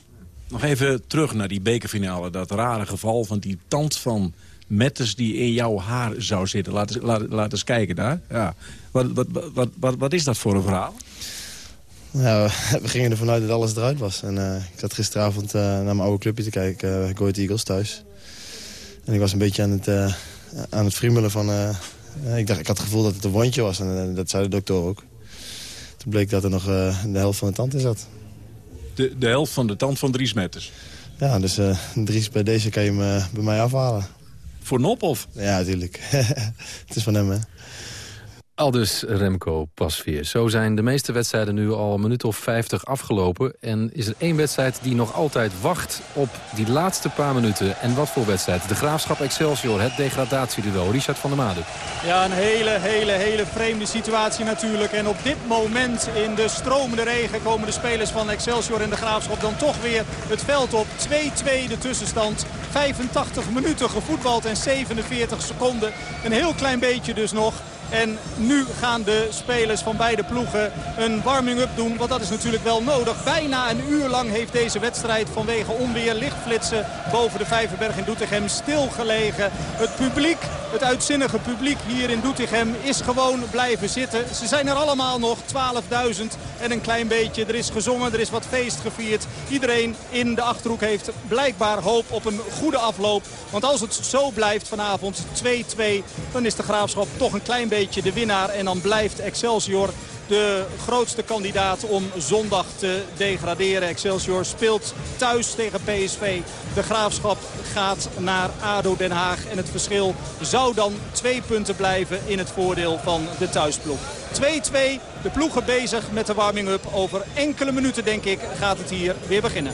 Nog even terug naar die bekerfinale. Dat rare geval van die tand van Mettes die in jouw haar zou zitten. Laat eens, laat, laat eens kijken daar. Ja. Wat, wat, wat, wat, wat is dat voor een verhaal? Ja, we gingen ervan uit dat alles eruit was. En, eh, ik zat gisteravond eh, naar mijn oude clubje te kijken, uh, Eagles, thuis. En ik was een beetje aan het, uh, aan het friemelen van... ik, dacht, ik had het gevoel dat het een wondje was en dat zei de dokter ook. Toen bleek dat er nog de helft van de tand in zat. De, de helft van de tand van Dries Metters? Ja, dus Dries, bij deze kan je hem bij mij afhalen. Voor Nop of? Ja, natuurlijk. het is van hem, hè. Aldus Remco Pasveer. Zo zijn de meeste wedstrijden nu al een minuut of 50 afgelopen. En is er één wedstrijd die nog altijd wacht op die laatste paar minuten. En wat voor wedstrijd? De Graafschap Excelsior, het degradatieduel. Richard van der Made. Ja, een hele, hele, hele vreemde situatie natuurlijk. En op dit moment in de stromende regen komen de spelers van Excelsior en de Graafschap dan toch weer het veld op. 2-2 de tussenstand. 85 minuten gevoetbald en 47 seconden. Een heel klein beetje dus nog. En nu gaan de spelers van beide ploegen een warming-up doen. Want dat is natuurlijk wel nodig. Bijna een uur lang heeft deze wedstrijd vanwege onweer lichtflitsen boven de Vijverberg in Doetinchem stilgelegen. Het publiek, het uitzinnige publiek hier in Doetinchem is gewoon blijven zitten. Ze zijn er allemaal nog, 12.000 en een klein beetje. Er is gezongen, er is wat feest gevierd. Iedereen in de Achterhoek heeft blijkbaar hoop op een goede afloop. Want als het zo blijft vanavond 2-2, dan is de Graafschap toch een klein beetje de winnaar. En dan blijft Excelsior de grootste kandidaat om zondag te degraderen. Excelsior speelt thuis tegen PSV. De Graafschap gaat naar ADO Den Haag. En het verschil zou dan twee punten blijven in het voordeel van de thuisploeg. 2-2, de ploegen bezig met de warming-up. Over enkele minuten denk ik gaat het hier weer beginnen.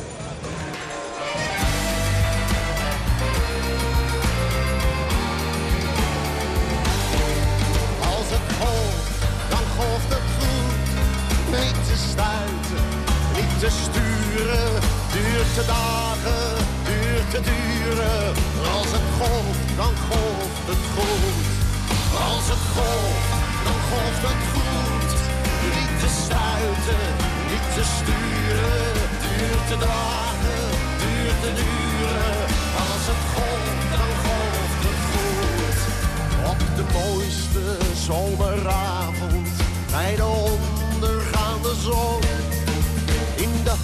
Te sturen. Duurt te dagen, duurt te duren. Als het golft, dan golft het goed. Als het golft, dan golft het goed. Niet te stuiten, niet te sturen. Duurt te dagen, duurt te duren. Als het golft, dan golft het goed. Op de mooiste zomeravond, bij de ondergaande zon de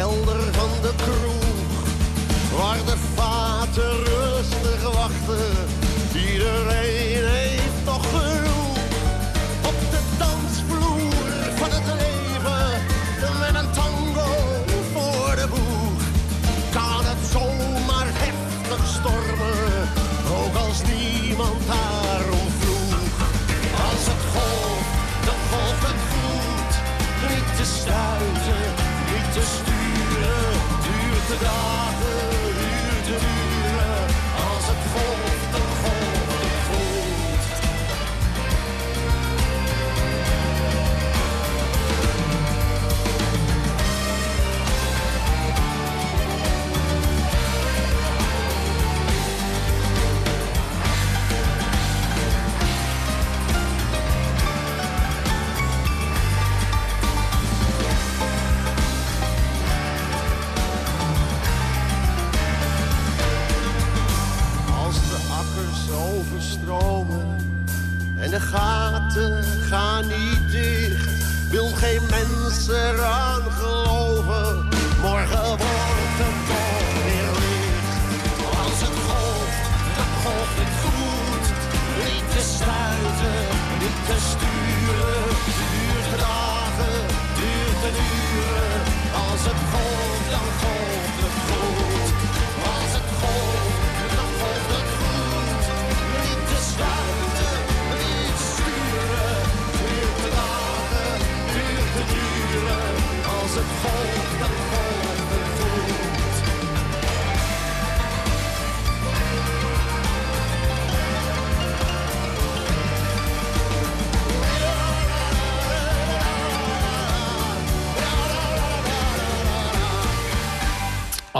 helder van de kroeg, waar de vaten rustig wachten.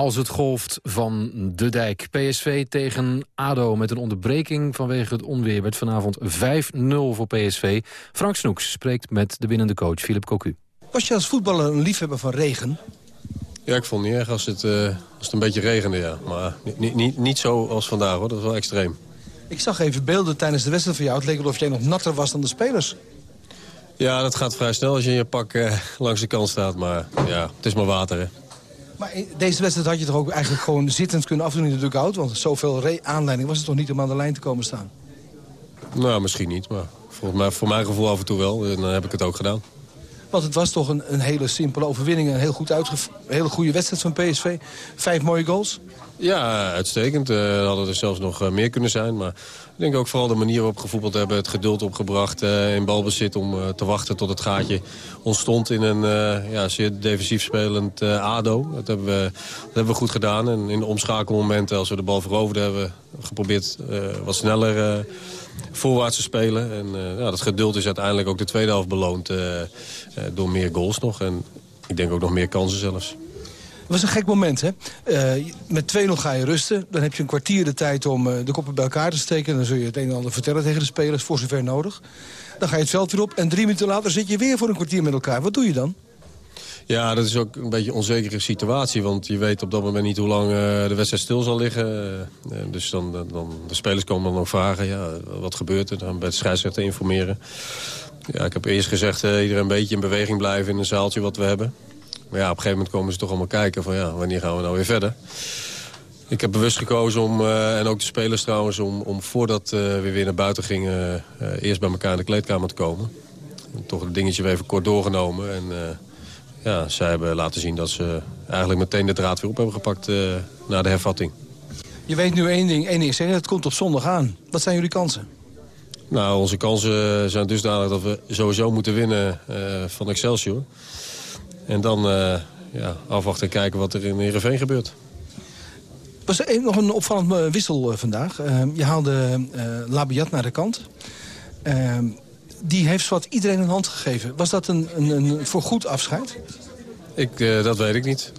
Als het golft van de dijk. PSV tegen ADO met een onderbreking vanwege het onweer... werd vanavond 5-0 voor PSV. Frank Snoeks spreekt met de winnende coach Philip Cocu. Was je als voetballer een liefhebber van regen? Ja, ik vond het niet erg als het, eh, als het een beetje regende, ja. Maar niet, niet, niet zo als vandaag, hoor. Dat is wel extreem. Ik zag even beelden tijdens de wedstrijd van jou. Het leek alsof jij nog natter was dan de spelers. Ja, dat gaat vrij snel als je in je pak eh, langs de kant staat. Maar ja, het is maar water, hè. Maar deze wedstrijd had je toch ook eigenlijk gewoon zittend kunnen afdoen in de dugout? Want zoveel aanleiding was het toch niet om aan de lijn te komen staan? Nou, misschien niet, maar volgens mij, voor mijn gevoel af en toe wel. En dan heb ik het ook gedaan. Want het was toch een, een hele simpele overwinning. Een heel goed hele goede wedstrijd van PSV. Vijf mooie goals. Ja, uitstekend. Eh hadden er zelfs nog eh, meer kunnen zijn. Maar denk ook vooral de manier waarop gevoetbald hebben. Het geduld opgebracht eh, in balbezit om eh, te wachten tot het gaatje ontstond in een eh, ja, zeer defensief spelend ADO. Dat hebben, we, dat hebben we goed gedaan. En in de omschakelmomenten, als we de bal veroverden, hebben we geprobeerd wat sneller voorwaarts te spelen. En ja, dat geduld is uiteindelijk ook de tweede helft beloond door meer goals nog. En ik denk ook nog meer kansen zelfs. Was een gek moment, hè? Eh, met 2-0 ga je rusten. Dan heb je een kwartier de tijd om eh, de koppen bij elkaar te steken. En dan zul je het een en ander vertellen tegen de spelers, voor zover nodig. Dan ga je het veld weer op. En drie minuten later zit je weer voor een kwartier met elkaar. Wat doe je dan? Ja, dat is ook een beetje een onzekere situatie. Want je weet op dat moment niet hoe lang eh, de wedstrijd stil zal liggen. Dus dan, dan, de spelers komen dan ook vragen, ja, wat gebeurt er? Dan bij de scheidsrechter informeren. Ja, ik heb eerst gezegd, iedereen een beetje in beweging blijven in een zaaltje wat we hebben. Maar ja, op een gegeven moment komen ze toch allemaal kijken van ja, wanneer gaan we nou weer verder? Ik heb bewust gekozen om, eh, en ook de spelers trouwens, om, om voordat eh, we weer naar buiten gingen... eh, eerst bij elkaar in de kleedkamer te komen. En toch het dingetje weer even kort doorgenomen. En ja, zij hebben laten zien dat ze eigenlijk meteen de draad weer op hebben gepakt na de hervatting. Je weet nu één ding, één ding zeker, het komt op zondag aan. Wat zijn jullie kansen? Nou, onze kansen zijn dusdanig dat we sowieso moeten winnen van Excelsior. En dan eh, ja, afwachten en kijken wat er in Heerenveen gebeurt. Was er nog een opvallend eh, wissel eh, vandaag. Eh, je haalde Labiat naar de kant. Eh, die heeft wat iedereen een hand gegeven. Was dat een, een, een voorgoed afscheid? Ik, dat weet ik niet.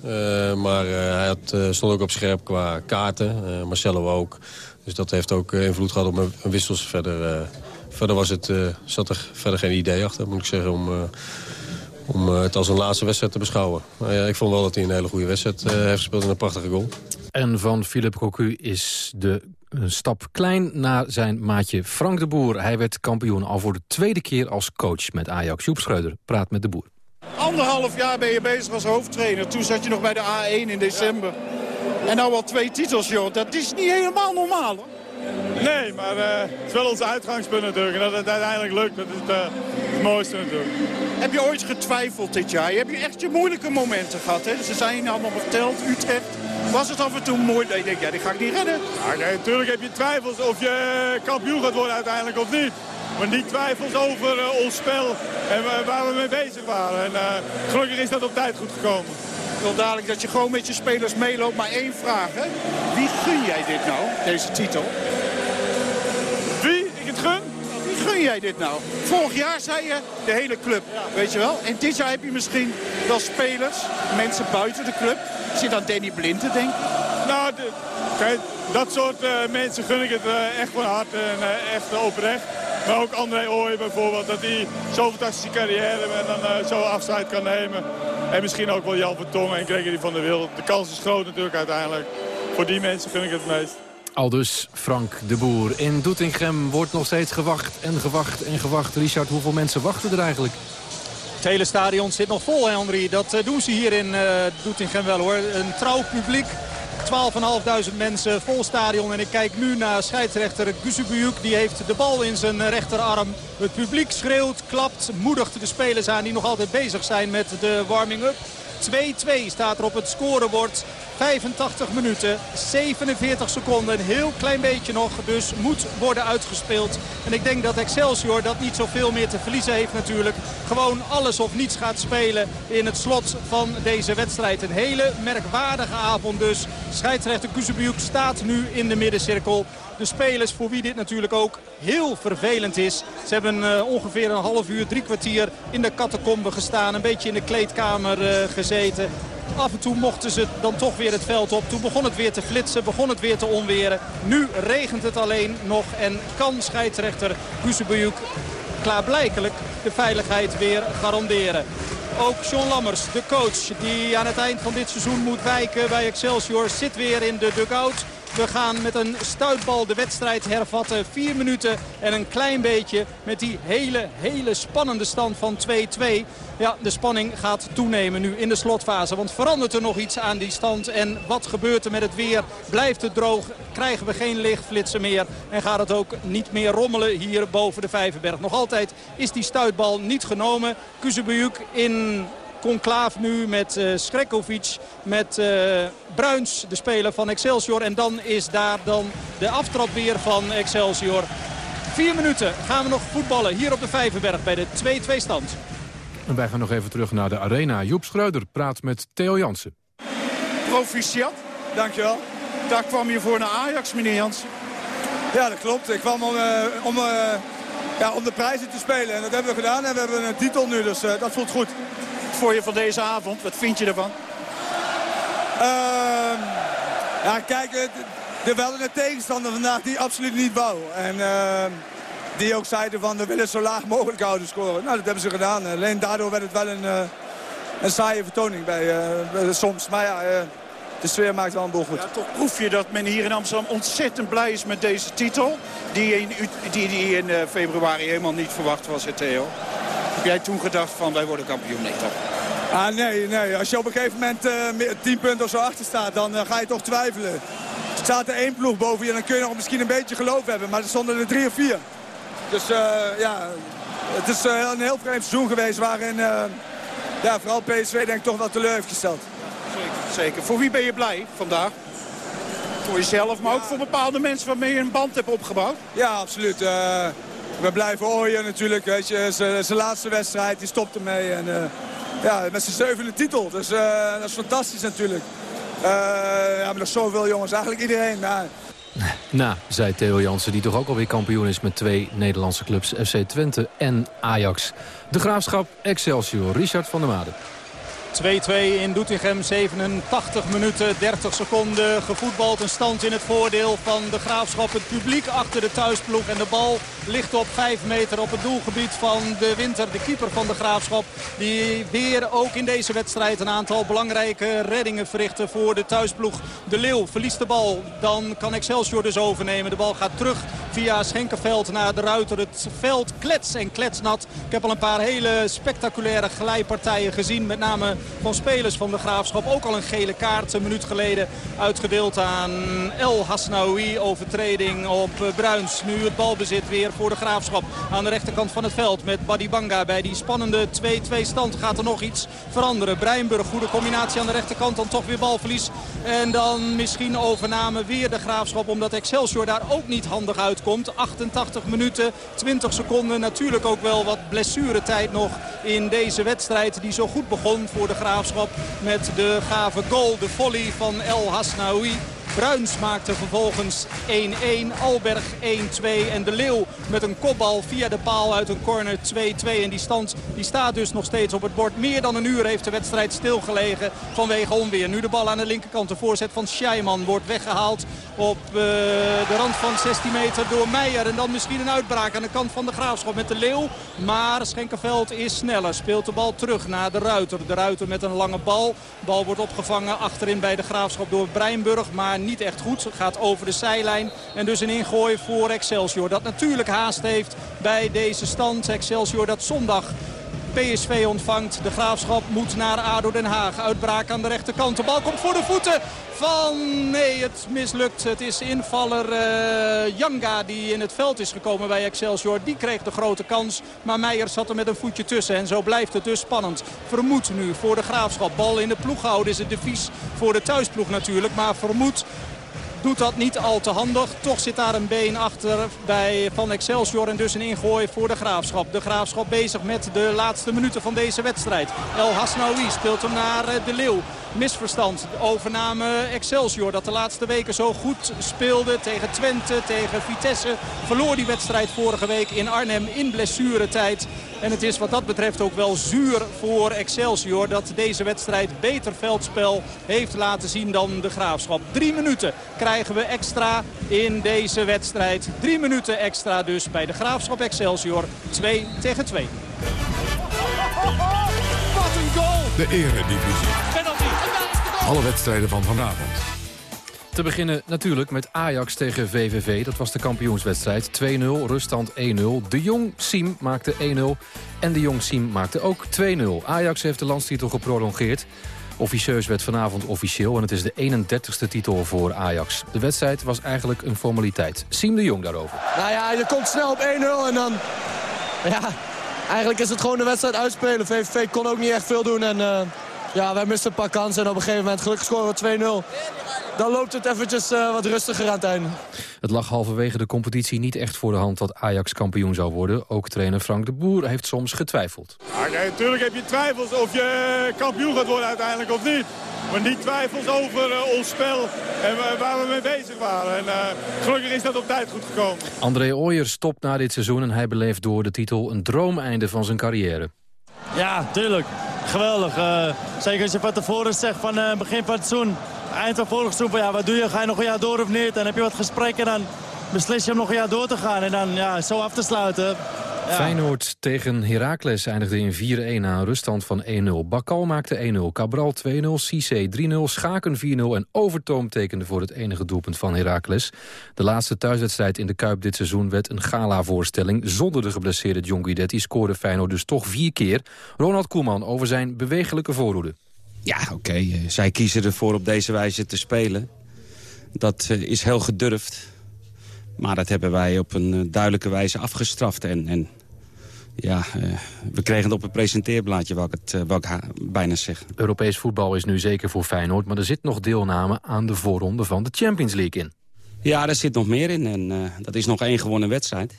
Maar hij had, stond ook op scherp qua kaarten. Marcelo ook. Dus dat heeft ook invloed gehad op mijn wissels. Verder, verder was het, zat er verder geen idee achter, moet ik zeggen... om, om eh, het als een laatste wedstrijd te beschouwen. Maar ja, ik vond wel dat hij een hele goede wedstrijd eh, heeft gespeeld en een prachtige goal. En van Philip Cocu is de een stap klein naar zijn maatje Frank de Boer. Hij werd kampioen al voor de tweede keer als coach met Ajax. Joep Schreuder praat met de Boer. Anderhalf jaar ben je bezig als hoofdtrainer. Toen zat je nog bij de A1 in december. En nou al twee titels, joh. Dat is niet helemaal normaal, hoor. Nee, maar eh, het is wel ons uitgangspunt natuurlijk. En dat het uiteindelijk lukt, dat is het, eh, het mooiste natuurlijk. Heb je ooit getwijfeld dit jaar? Je hebt je echt je moeilijke momenten gehad, hè? Ze zijn allemaal verteld, Utrecht. Was het af en toe mooi dat je denkt, ja, dit ga ik niet redden? Ja, nee, natuurlijk heb je twijfels of je kampioen gaat worden uiteindelijk of niet. Maar niet twijfels over eh, ons spel en wa- waar we mee bezig waren. En eh, gelukkig is dat op tijd goed gekomen. Ik wil dadelijk dat je gewoon met je spelers meeloopt. Maar één vraag, hè? Wie gun jij dit nou, deze titel? Wie ik het gun? Wie gun jij dit nou? Vorig jaar zei je de hele club, weet je wel? En dit jaar heb je misschien wel spelers, mensen buiten de club. Ik zit aan Danny Blind te denken. Nou, de- kijk, dat soort eh, mensen gun ik het echt van harte en echt oprecht. Maar ook André Ooy bijvoorbeeld, dat hij zo'n fantastische carrière en dan eh, zo afscheid kan nemen. En misschien ook wel Jan Vertongen en Gregory van der Wiel. De kans is groot natuurlijk uiteindelijk. Voor die mensen gun ik het meest. Aldus Frank de Boer. In Doetinchem wordt nog steeds gewacht en gewacht en gewacht. Richard, hoeveel mensen wachten er eigenlijk? Het hele stadion zit nog vol, hè, Henry. Dat eh, doen ze hier in uh, Doetinchem wel, hoor. Een trouw publiek. 12.500 mensen, vol stadion. En ik kijk nu naar scheidsrechter Guzebuyuk. Die heeft de bal in zijn rechterarm. Het publiek schreeuwt, klapt, moedigt de spelers aan... die nog altijd bezig zijn met de warming-up. 2-2 staat er op het scorebord. 85 minuten, 47 seconden, een heel klein beetje nog. Dus moet worden uitgespeeld. En ik denk dat Excelsior dat niet zoveel meer te verliezen heeft natuurlijk. Gewoon alles of niets gaat spelen in het slot van deze wedstrijd. Een hele merkwaardige avond dus. Scheidsrechter Kuzebujuk staat nu in de middencirkel. De spelers voor wie dit natuurlijk ook heel vervelend is. Ze hebben uh, ongeveer een half uur, drie kwartier in de catacombe gestaan. Een beetje in de kleedkamer uh, gezeten. Af en toe mochten ze dan toch weer het veld op. Toen begon het weer te flitsen, begon het weer te onweren. Nu regent het alleen nog en kan scheidsrechter Kuzebujuk klaarblijkelijk de veiligheid weer garanderen. Ook John Lammers, de coach die aan het eind van dit seizoen moet wijken bij Excelsior, zit weer in de dugout. We gaan met een stuitbal de wedstrijd hervatten. Vier minuten en een klein beetje met die hele, hele spannende stand van 2-2. Ja, de spanning gaat toenemen nu in de slotfase. Want verandert er nog iets aan die stand? En wat gebeurt er met het weer? Blijft het droog? Krijgen we geen lichtflitsen meer? En gaat het ook niet meer rommelen hier boven de Vijverberg? Nog altijd is die stuitbal niet genomen. Kuzebujuk in conclaaf nu met uh, Skrekovic, met uh, Bruins, de speler van Excelsior. En dan is daar dan de aftrap weer van Excelsior. Vier minuten gaan we nog voetballen hier op de Vijverberg bij de 2-2 stand. En wij gaan nog even terug naar de arena. Joep Schreuder praat met Theo Jansen. Proficiat, dankjewel. Daar kwam je voor naar Ajax, meneer Jansen. Ja, dat klopt. Ik kwam om, uh, om, uh, ja, om de prijzen te spelen. En dat hebben we gedaan en we hebben een titel nu, dus uh, dat voelt goed. Voor je van deze avond? Wat vind je ervan? Uh, ja, kijk, de, de wel een tegenstander vandaag die absoluut niet wou. En uh, die ook zeiden van we willen zo laag mogelijk houden scoren. Nou, dat hebben ze gedaan. Alleen daardoor werd het wel een, uh, een saaie vertoning bij, bij soms. Maar ja, de sfeer maakt wel een boel goed. Ja, toch proef je dat men hier in Amsterdam ontzettend blij is met deze titel. Die in, die, die in februari helemaal niet verwacht was, Theo. Heb jij toen gedacht van wij worden kampioen? Nee, toch? Ah, nee, nee. Als je op een gegeven moment uh, 10 punten of zo achter staat, dan uh, ga je toch twijfelen. Er staat er één ploeg boven je, dan kun je nog misschien een beetje geloof hebben. Maar er stonden er drie of vier. Dus uh, ja, het is een heel vreemd seizoen geweest waarin ja, vooral PSV denk ik toch wel teleur heeft gesteld. Zeker, zeker. Voor wie ben je blij vandaag? Voor jezelf, maar ja. ook voor bepaalde mensen waarmee je een band hebt opgebouwd? Ja, absoluut we blijven ooien natuurlijk. Weet je, zijn laatste wedstrijd, die stopt ermee. En, uh, ja, met zijn zevende titel. Dus uh, dat is fantastisch natuurlijk. Ja, maar nog zoveel jongens, eigenlijk iedereen. Maar... Nou, zei Theo Jansen, die toch ook alweer kampioen is met twee Nederlandse clubs. FC Twente en Ajax. De Graafschap Excelsior, Richard van der Made. 2-2 in Doetinchem, 87 minuten, 30 seconden gevoetbald. Een stand in het voordeel van de Graafschap. Het publiek achter de thuisploeg en de bal ligt op 5 meter op het doelgebied van de Winter. De keeper van de Graafschap die weer ook in deze wedstrijd een aantal belangrijke reddingen verrichten voor de thuisploeg. De Leeuw verliest de bal, dan kan Excelsior dus overnemen. De bal gaat terug via Schenkenveld naar de Ruiter. Het veld klets en kletsnat. Ik heb al een paar hele spectaculaire glijpartijen gezien, met name van spelers van de Graafschap. Ook al een gele kaart een minuut geleden uitgedeeld aan El Hasnaoui. Overtreding op Bruins. Nu het balbezit weer voor de Graafschap. Aan de rechterkant van het veld met Badibanga. Bij die spannende 2-2 stand gaat er nog iets veranderen. Breinburg, goede combinatie aan de rechterkant. Dan toch weer balverlies. En dan misschien overname weer de Graafschap. Omdat Excelsior daar ook niet handig uitkomt. 88 minuten, 20 seconden. Natuurlijk ook wel wat blessuretijd nog in deze wedstrijd. Die zo goed begon voor de Graafschap. Met de gave goal, de volley van El Hasnaoui. Bruins maakte vervolgens 1-1. Alberg 1-2. En De Leeuw met een kopbal via de paal uit een corner 2-2. En die stand die staat dus nog steeds op het bord. Meer dan een uur heeft de wedstrijd stilgelegen vanwege onweer. Nu de bal aan de linkerkant. De voorzet van Scheiman wordt weggehaald op uh, de rand van 16 meter door Meijer. En dan misschien een uitbraak aan de kant van de Graafschap met De Leeuw. Maar Schenkenveld is sneller. Speelt de bal terug naar de Ruiter. De Ruiter met een lange bal. De bal wordt opgevangen achterin bij de Graafschap door Breinburg. Maar niet echt goed. Gaat over de zijlijn en dus een ingooi voor Excelsior. Dat natuurlijk haast heeft bij deze stand. Excelsior dat zondag PSV ontvangt. De Graafschap moet naar ADO Den Haag. Uitbraak aan de rechterkant. De bal komt voor de voeten van... Nee, het mislukt. Het is invaller uh, Janga die in het veld is gekomen bij Excelsior. Die kreeg de grote kans. Maar Meijer zat er met een voetje tussen. En zo blijft het dus spannend. Vermoed nu voor de Graafschap. Bal in de ploeg houden is het devies voor de thuisploeg natuurlijk. Maar Vermoed doet dat niet al te handig. Toch zit daar een been achter bij van Excelsior en dus een ingooi voor de Graafschap. De Graafschap bezig met de laatste minuten van deze wedstrijd. El Hasnaoui speelt hem naar De Leeuw. Misverstand. Overname Excelsior dat de laatste weken zo goed speelde tegen Twente, tegen Vitesse. Verloor die wedstrijd vorige week in Arnhem in blessuretijd. En het is wat dat betreft ook wel zuur voor Excelsior dat deze wedstrijd beter veldspel heeft laten zien dan de Graafschap. Drie minuten krijgen we extra in deze wedstrijd. Drie minuten extra dus bij de Graafschap Excelsior. 2 tegen 2. Wat een goal! De eredivisie. Alle wedstrijden van vanavond. Te beginnen natuurlijk met Ajax tegen VVV. Dat was de kampioenswedstrijd. 2-0, ruststand 1-0. De Jong Siem maakte 1-0. En de Jong Siem maakte ook 2-0. Ajax heeft de landstitel geprolongeerd. Officieus werd vanavond officieel en het is de 31ste titel voor Ajax. De wedstrijd was eigenlijk een formaliteit. Siem de Jong daarover. Nou ja, je komt snel op 1-0 en dan... Ja, eigenlijk is het gewoon de wedstrijd uitspelen. VVV kon ook niet echt veel doen en... Uh... Ja, wij misten een paar kansen en op een gegeven moment gelukkig scoren we 2-0. Dan loopt het eventjes uh, wat rustiger aan het einde. Het lag halverwege de competitie niet echt voor de hand dat Ajax kampioen zou worden. Ook trainer Frank de Boer heeft soms getwijfeld. Ja, nee, natuurlijk heb je twijfels of je kampioen gaat worden uiteindelijk of niet. Maar niet twijfels over uh, ons spel en uh, waar we mee bezig waren. En gelukkig is dat op tijd goed gekomen. André Ooyer stopt na dit seizoen en hij beleeft door de titel een droomeinde van zijn carrière. Ja, tuurlijk. Geweldig. Uh, zeker als je van tevoren zegt van uh, begin van het seizoen, eind van vorig seizoen, ja, wat doe je? Ga je nog een jaar door of niet? Dan heb je wat gesprekken, dan beslis je om nog een jaar door te gaan. En dan ja, zo af te sluiten. Ja. Feyenoord tegen Heracles eindigde in 4-1 na een ruststand van 1-0. Bakal maakte 1-0, Cabral 2-0, Cisse 3-0, Schaken 4-0 en Overtoom tekende voor het enige doelpunt van Heracles. De laatste thuiswedstrijd in de Kuip dit seizoen werd een gala-voorstelling. Zonder de geblesseerde John Guidetti scoorde Feyenoord dus toch vier keer. Ronald Koeman over zijn bewegelijke voorhoede. Ja, oké. Okay. Zij kiezen ervoor op deze wijze te spelen. Dat uh, is heel gedurfd. Maar dat hebben wij op een uh, duidelijke wijze afgestraft. En, en ja, uh, we kregen het op een presenteerblaadje, wat ik, het, uh, wat ik bijna zeg. Europees voetbal is nu zeker voor Feyenoord... maar er zit nog deelname aan de voorronde van de Champions League in. Ja, daar zit nog meer in. En dat is nog één gewonnen wedstrijd.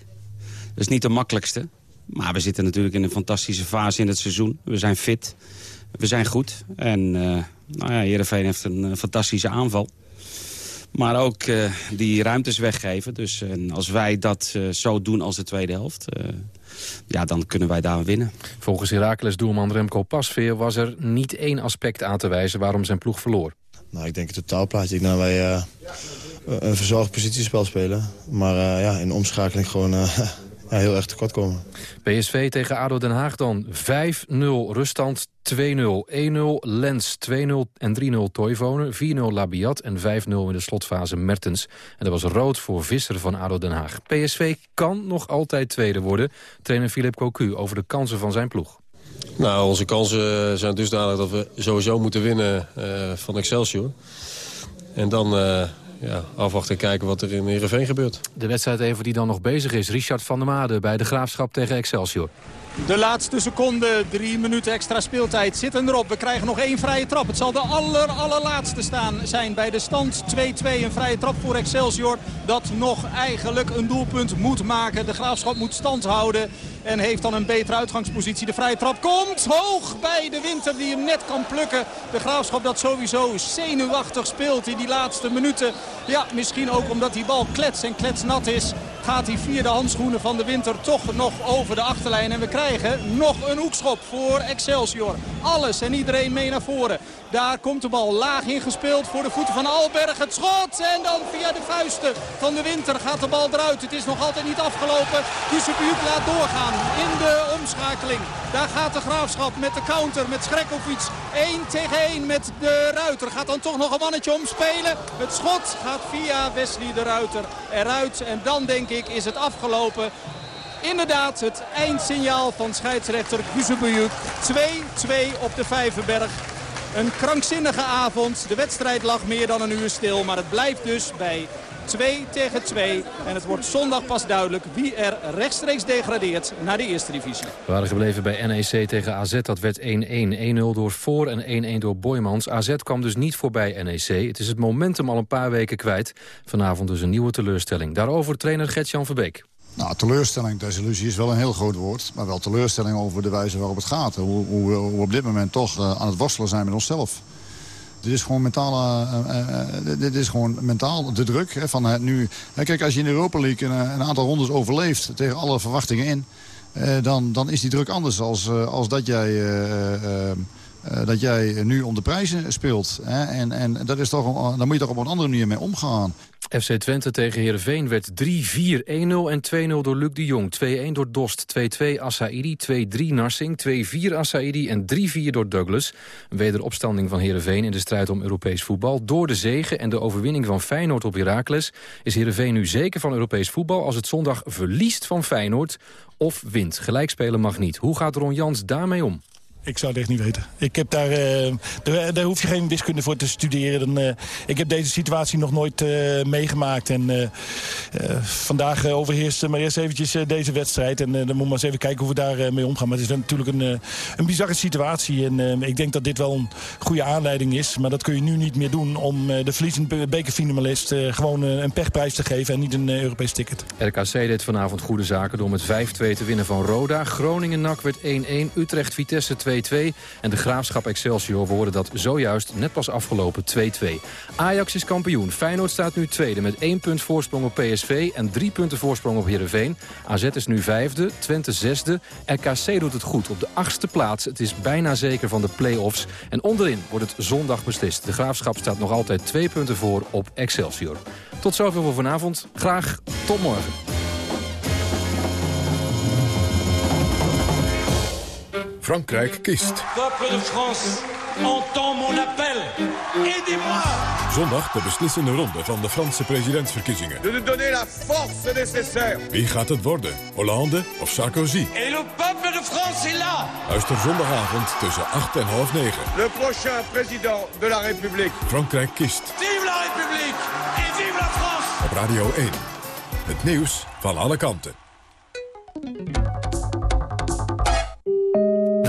Dat is niet de makkelijkste. Maar we zitten natuurlijk in een fantastische fase in het seizoen. We zijn fit. We zijn goed. En nou ja, Heerenveen heeft een fantastische aanval. Maar ook uh, die ruimtes weggeven. Dus uh, als wij dat uh, zo doen als de tweede helft... ja, dan kunnen wij daar winnen. Volgens Heracles doelman Remco Pasveer was er niet één aspect aan te wijzen... waarom zijn ploeg verloor. Nou, ik denk het totaalplaatje. Ik nou wij een verzorgd positiespel spelen. Maar ja, in de omschakeling gewoon ja, heel erg tekort komen. PSV tegen ADO Den Haag dan 5-0 ruststand 2-0, 1-0 Lens, 2-0 en 3-0 Toivonen, 4-0 Labiat en 5-0 in de slotfase Mertens. En dat was rood voor Visser van ADO Den Haag. PSV kan nog altijd tweede worden. Trainer Philip Cocu over de kansen van zijn ploeg. Nou, onze kansen zijn dusdanig dat we sowieso moeten winnen uh, van Excelsior. En dan... Uh, ja, afwachten en kijken wat er in Heerenveen gebeurt. De wedstrijd even die dan nog bezig is. Richard van der Made bij de Graafschap tegen Excelsior. De laatste seconde, drie minuten extra speeltijd zitten erop. We krijgen nog één vrije trap. Het zal de aller, allerlaatste staan zijn bij de stand 2-2. Een vrije trap voor Excelsior dat nog eigenlijk een doelpunt moet maken. De Graafschap moet stand houden en heeft dan een betere uitgangspositie. De vrije trap komt hoog bij de winter die hem net kan plukken. De Graafschap dat sowieso zenuwachtig speelt in die laatste minuten. Ja, misschien ook omdat die bal klets en kletsnat is. Gaat hij via de handschoenen van de winter toch nog over de achterlijn. En we krijgen nog een hoekschop voor Excelsior. Alles en iedereen mee naar voren. Daar komt de bal laag ingespeeld voor de voeten van Alberg. Het schot en dan via de vuisten van de winter gaat de bal eruit. Het is nog altijd niet afgelopen. Kusebuuk laat doorgaan in de omschakeling. Daar gaat de Graafschap met de counter met Schrekkovic. 1 tegen 1 met de Ruiter. Gaat dan toch nog een mannetje omspelen. Het schot gaat via Wesley de Ruiter eruit. En dan denk ik is het afgelopen. Inderdaad, het eindsignaal van scheidsrechter Kuzebujuk. 2-2 op de Vijverberg. Een krankzinnige avond. De wedstrijd lag meer dan een uur stil. Maar het blijft dus bij 2 tegen 2. En het wordt zondag pas duidelijk wie er rechtstreeks degradeert naar de eerste divisie. We waren gebleven bij NEC tegen AZ. Dat werd 1-1. 1-0 door Voor en 1-1 door Boymans. AZ kwam dus niet voorbij NEC. Het is het momentum al een paar weken kwijt. Vanavond dus een nieuwe teleurstelling. Daarover trainer Gert-Jan Verbeek. Nou, teleurstelling, desillusie is wel een heel groot woord. Maar wel teleurstelling over de wijze waarop het gaat. Hoe, hoe, hoe we op dit moment toch eh, aan het worstelen zijn met onszelf. Dit is gewoon mentaal, eh, eh, dit is gewoon mentaal de druk. Hè, van het nu. Kijk, als je in de Europa League een, een aantal rondes overleeft tegen alle verwachtingen in... dan, dan is die druk anders als, als dat jij... eh, dat jij nu om de prijzen speelt. Hè? En, en dat is toch, daar moet je toch op een andere manier mee omgaan. FC Twente tegen Heerenveen werd 3-4, 1-0 en 2-0 door Luc de Jong. 2-1 door Dost, 2-2 Assaidi, 2-3 Narsing, 2-4 Assaidi en 3-4 door Douglas. Een wederopstanding van Heerenveen in de strijd om Europees voetbal. Door de zegen en de overwinning van Feyenoord op Heracles... is Heerenveen nu zeker van Europees voetbal als het zondag verliest van Feyenoord of wint. Gelijkspelen mag niet. Hoe gaat Ron Jans daarmee om? Ik zou het echt niet weten. Ik heb daar, eh, daar, daar hoef je geen wiskunde voor te studeren. Dan, eh, ik heb deze situatie nog nooit eh, meegemaakt. En vandaag overheerst maar eerst eventjes deze wedstrijd. En dan moet maar eens even kijken hoe we daarmee mee omgaan. Maar het is natuurlijk een, een bizarre situatie. En ik denk dat dit wel een goede aanleiding is. Maar dat kun je nu niet meer doen om de verliezend bekerfinalist gewoon een pechprijs te geven. En niet een Europees ticket. RKC deed vanavond goede zaken door met 5-2 te winnen van Roda. Groningen-NAC werd 1-1, Utrecht-Vitesse 2-2. En de Graafschap Excelsior, we hoorden dat zojuist net pas afgelopen 2-2. Ajax is kampioen. Feyenoord staat nu tweede met één punt voorsprong op PSV... en drie punten voorsprong op Heerenveen. AZ is nu vijfde, Twente zesde. RKC doet het goed op de achtste plaats. Het is bijna zeker van de play-offs. En onderin wordt het zondag beslist. De Graafschap staat nog altijd twee punten voor op Excelsior. Tot zover voor vanavond. Graag tot morgen. Frankrijk kiest. Peuple de France, entends mon appel. Aidez-moi. Zondag de beslissende ronde van de Franse presidentsverkiezingen. De nous donner la force nécessaire. Wie gaat het worden? Hollande of Sarkozy? Et le peuple de France est là. Luister zondagavond tussen 8 en half 9. Le prochain président de la République. Frankrijk kiest Vive la République et vive la France. op Radio 1. Het nieuws van alle kanten.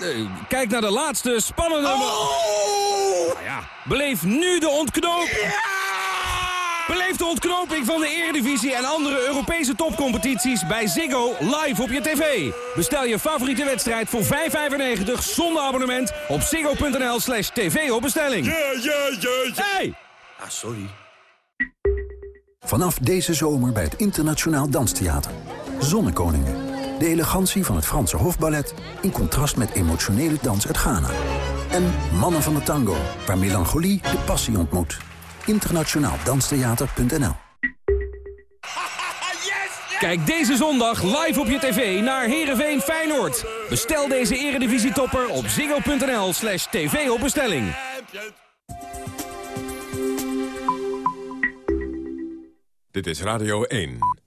Nee! Kijk naar de laatste spannende... Nou ja, beleef nu de ontknoping. Beleef de ontknoping van de Eredivisie en andere Europese topcompetities bij Ziggo live op je tv. Bestel je favoriete wedstrijd voor 5,95 zonder abonnement op ziggo.nl slash tv op bestelling. Ja, ja, ja, ja. Hey! Ah, sorry. Vanaf deze zomer bij het Internationaal Danstheater. Zonnekoningen. De elegantie van het Franse hofballet in contrast met emotionele dans uit Ghana. En Mannen van de Tango, waar melancholie de passie ontmoet. Internationaaldanstheater.nl Kijk deze zondag live op je tv naar Heerenveen Feyenoord. Bestel deze eredivisietopper op zingo.nl slash tv op bestelling. Dit is Radio 1.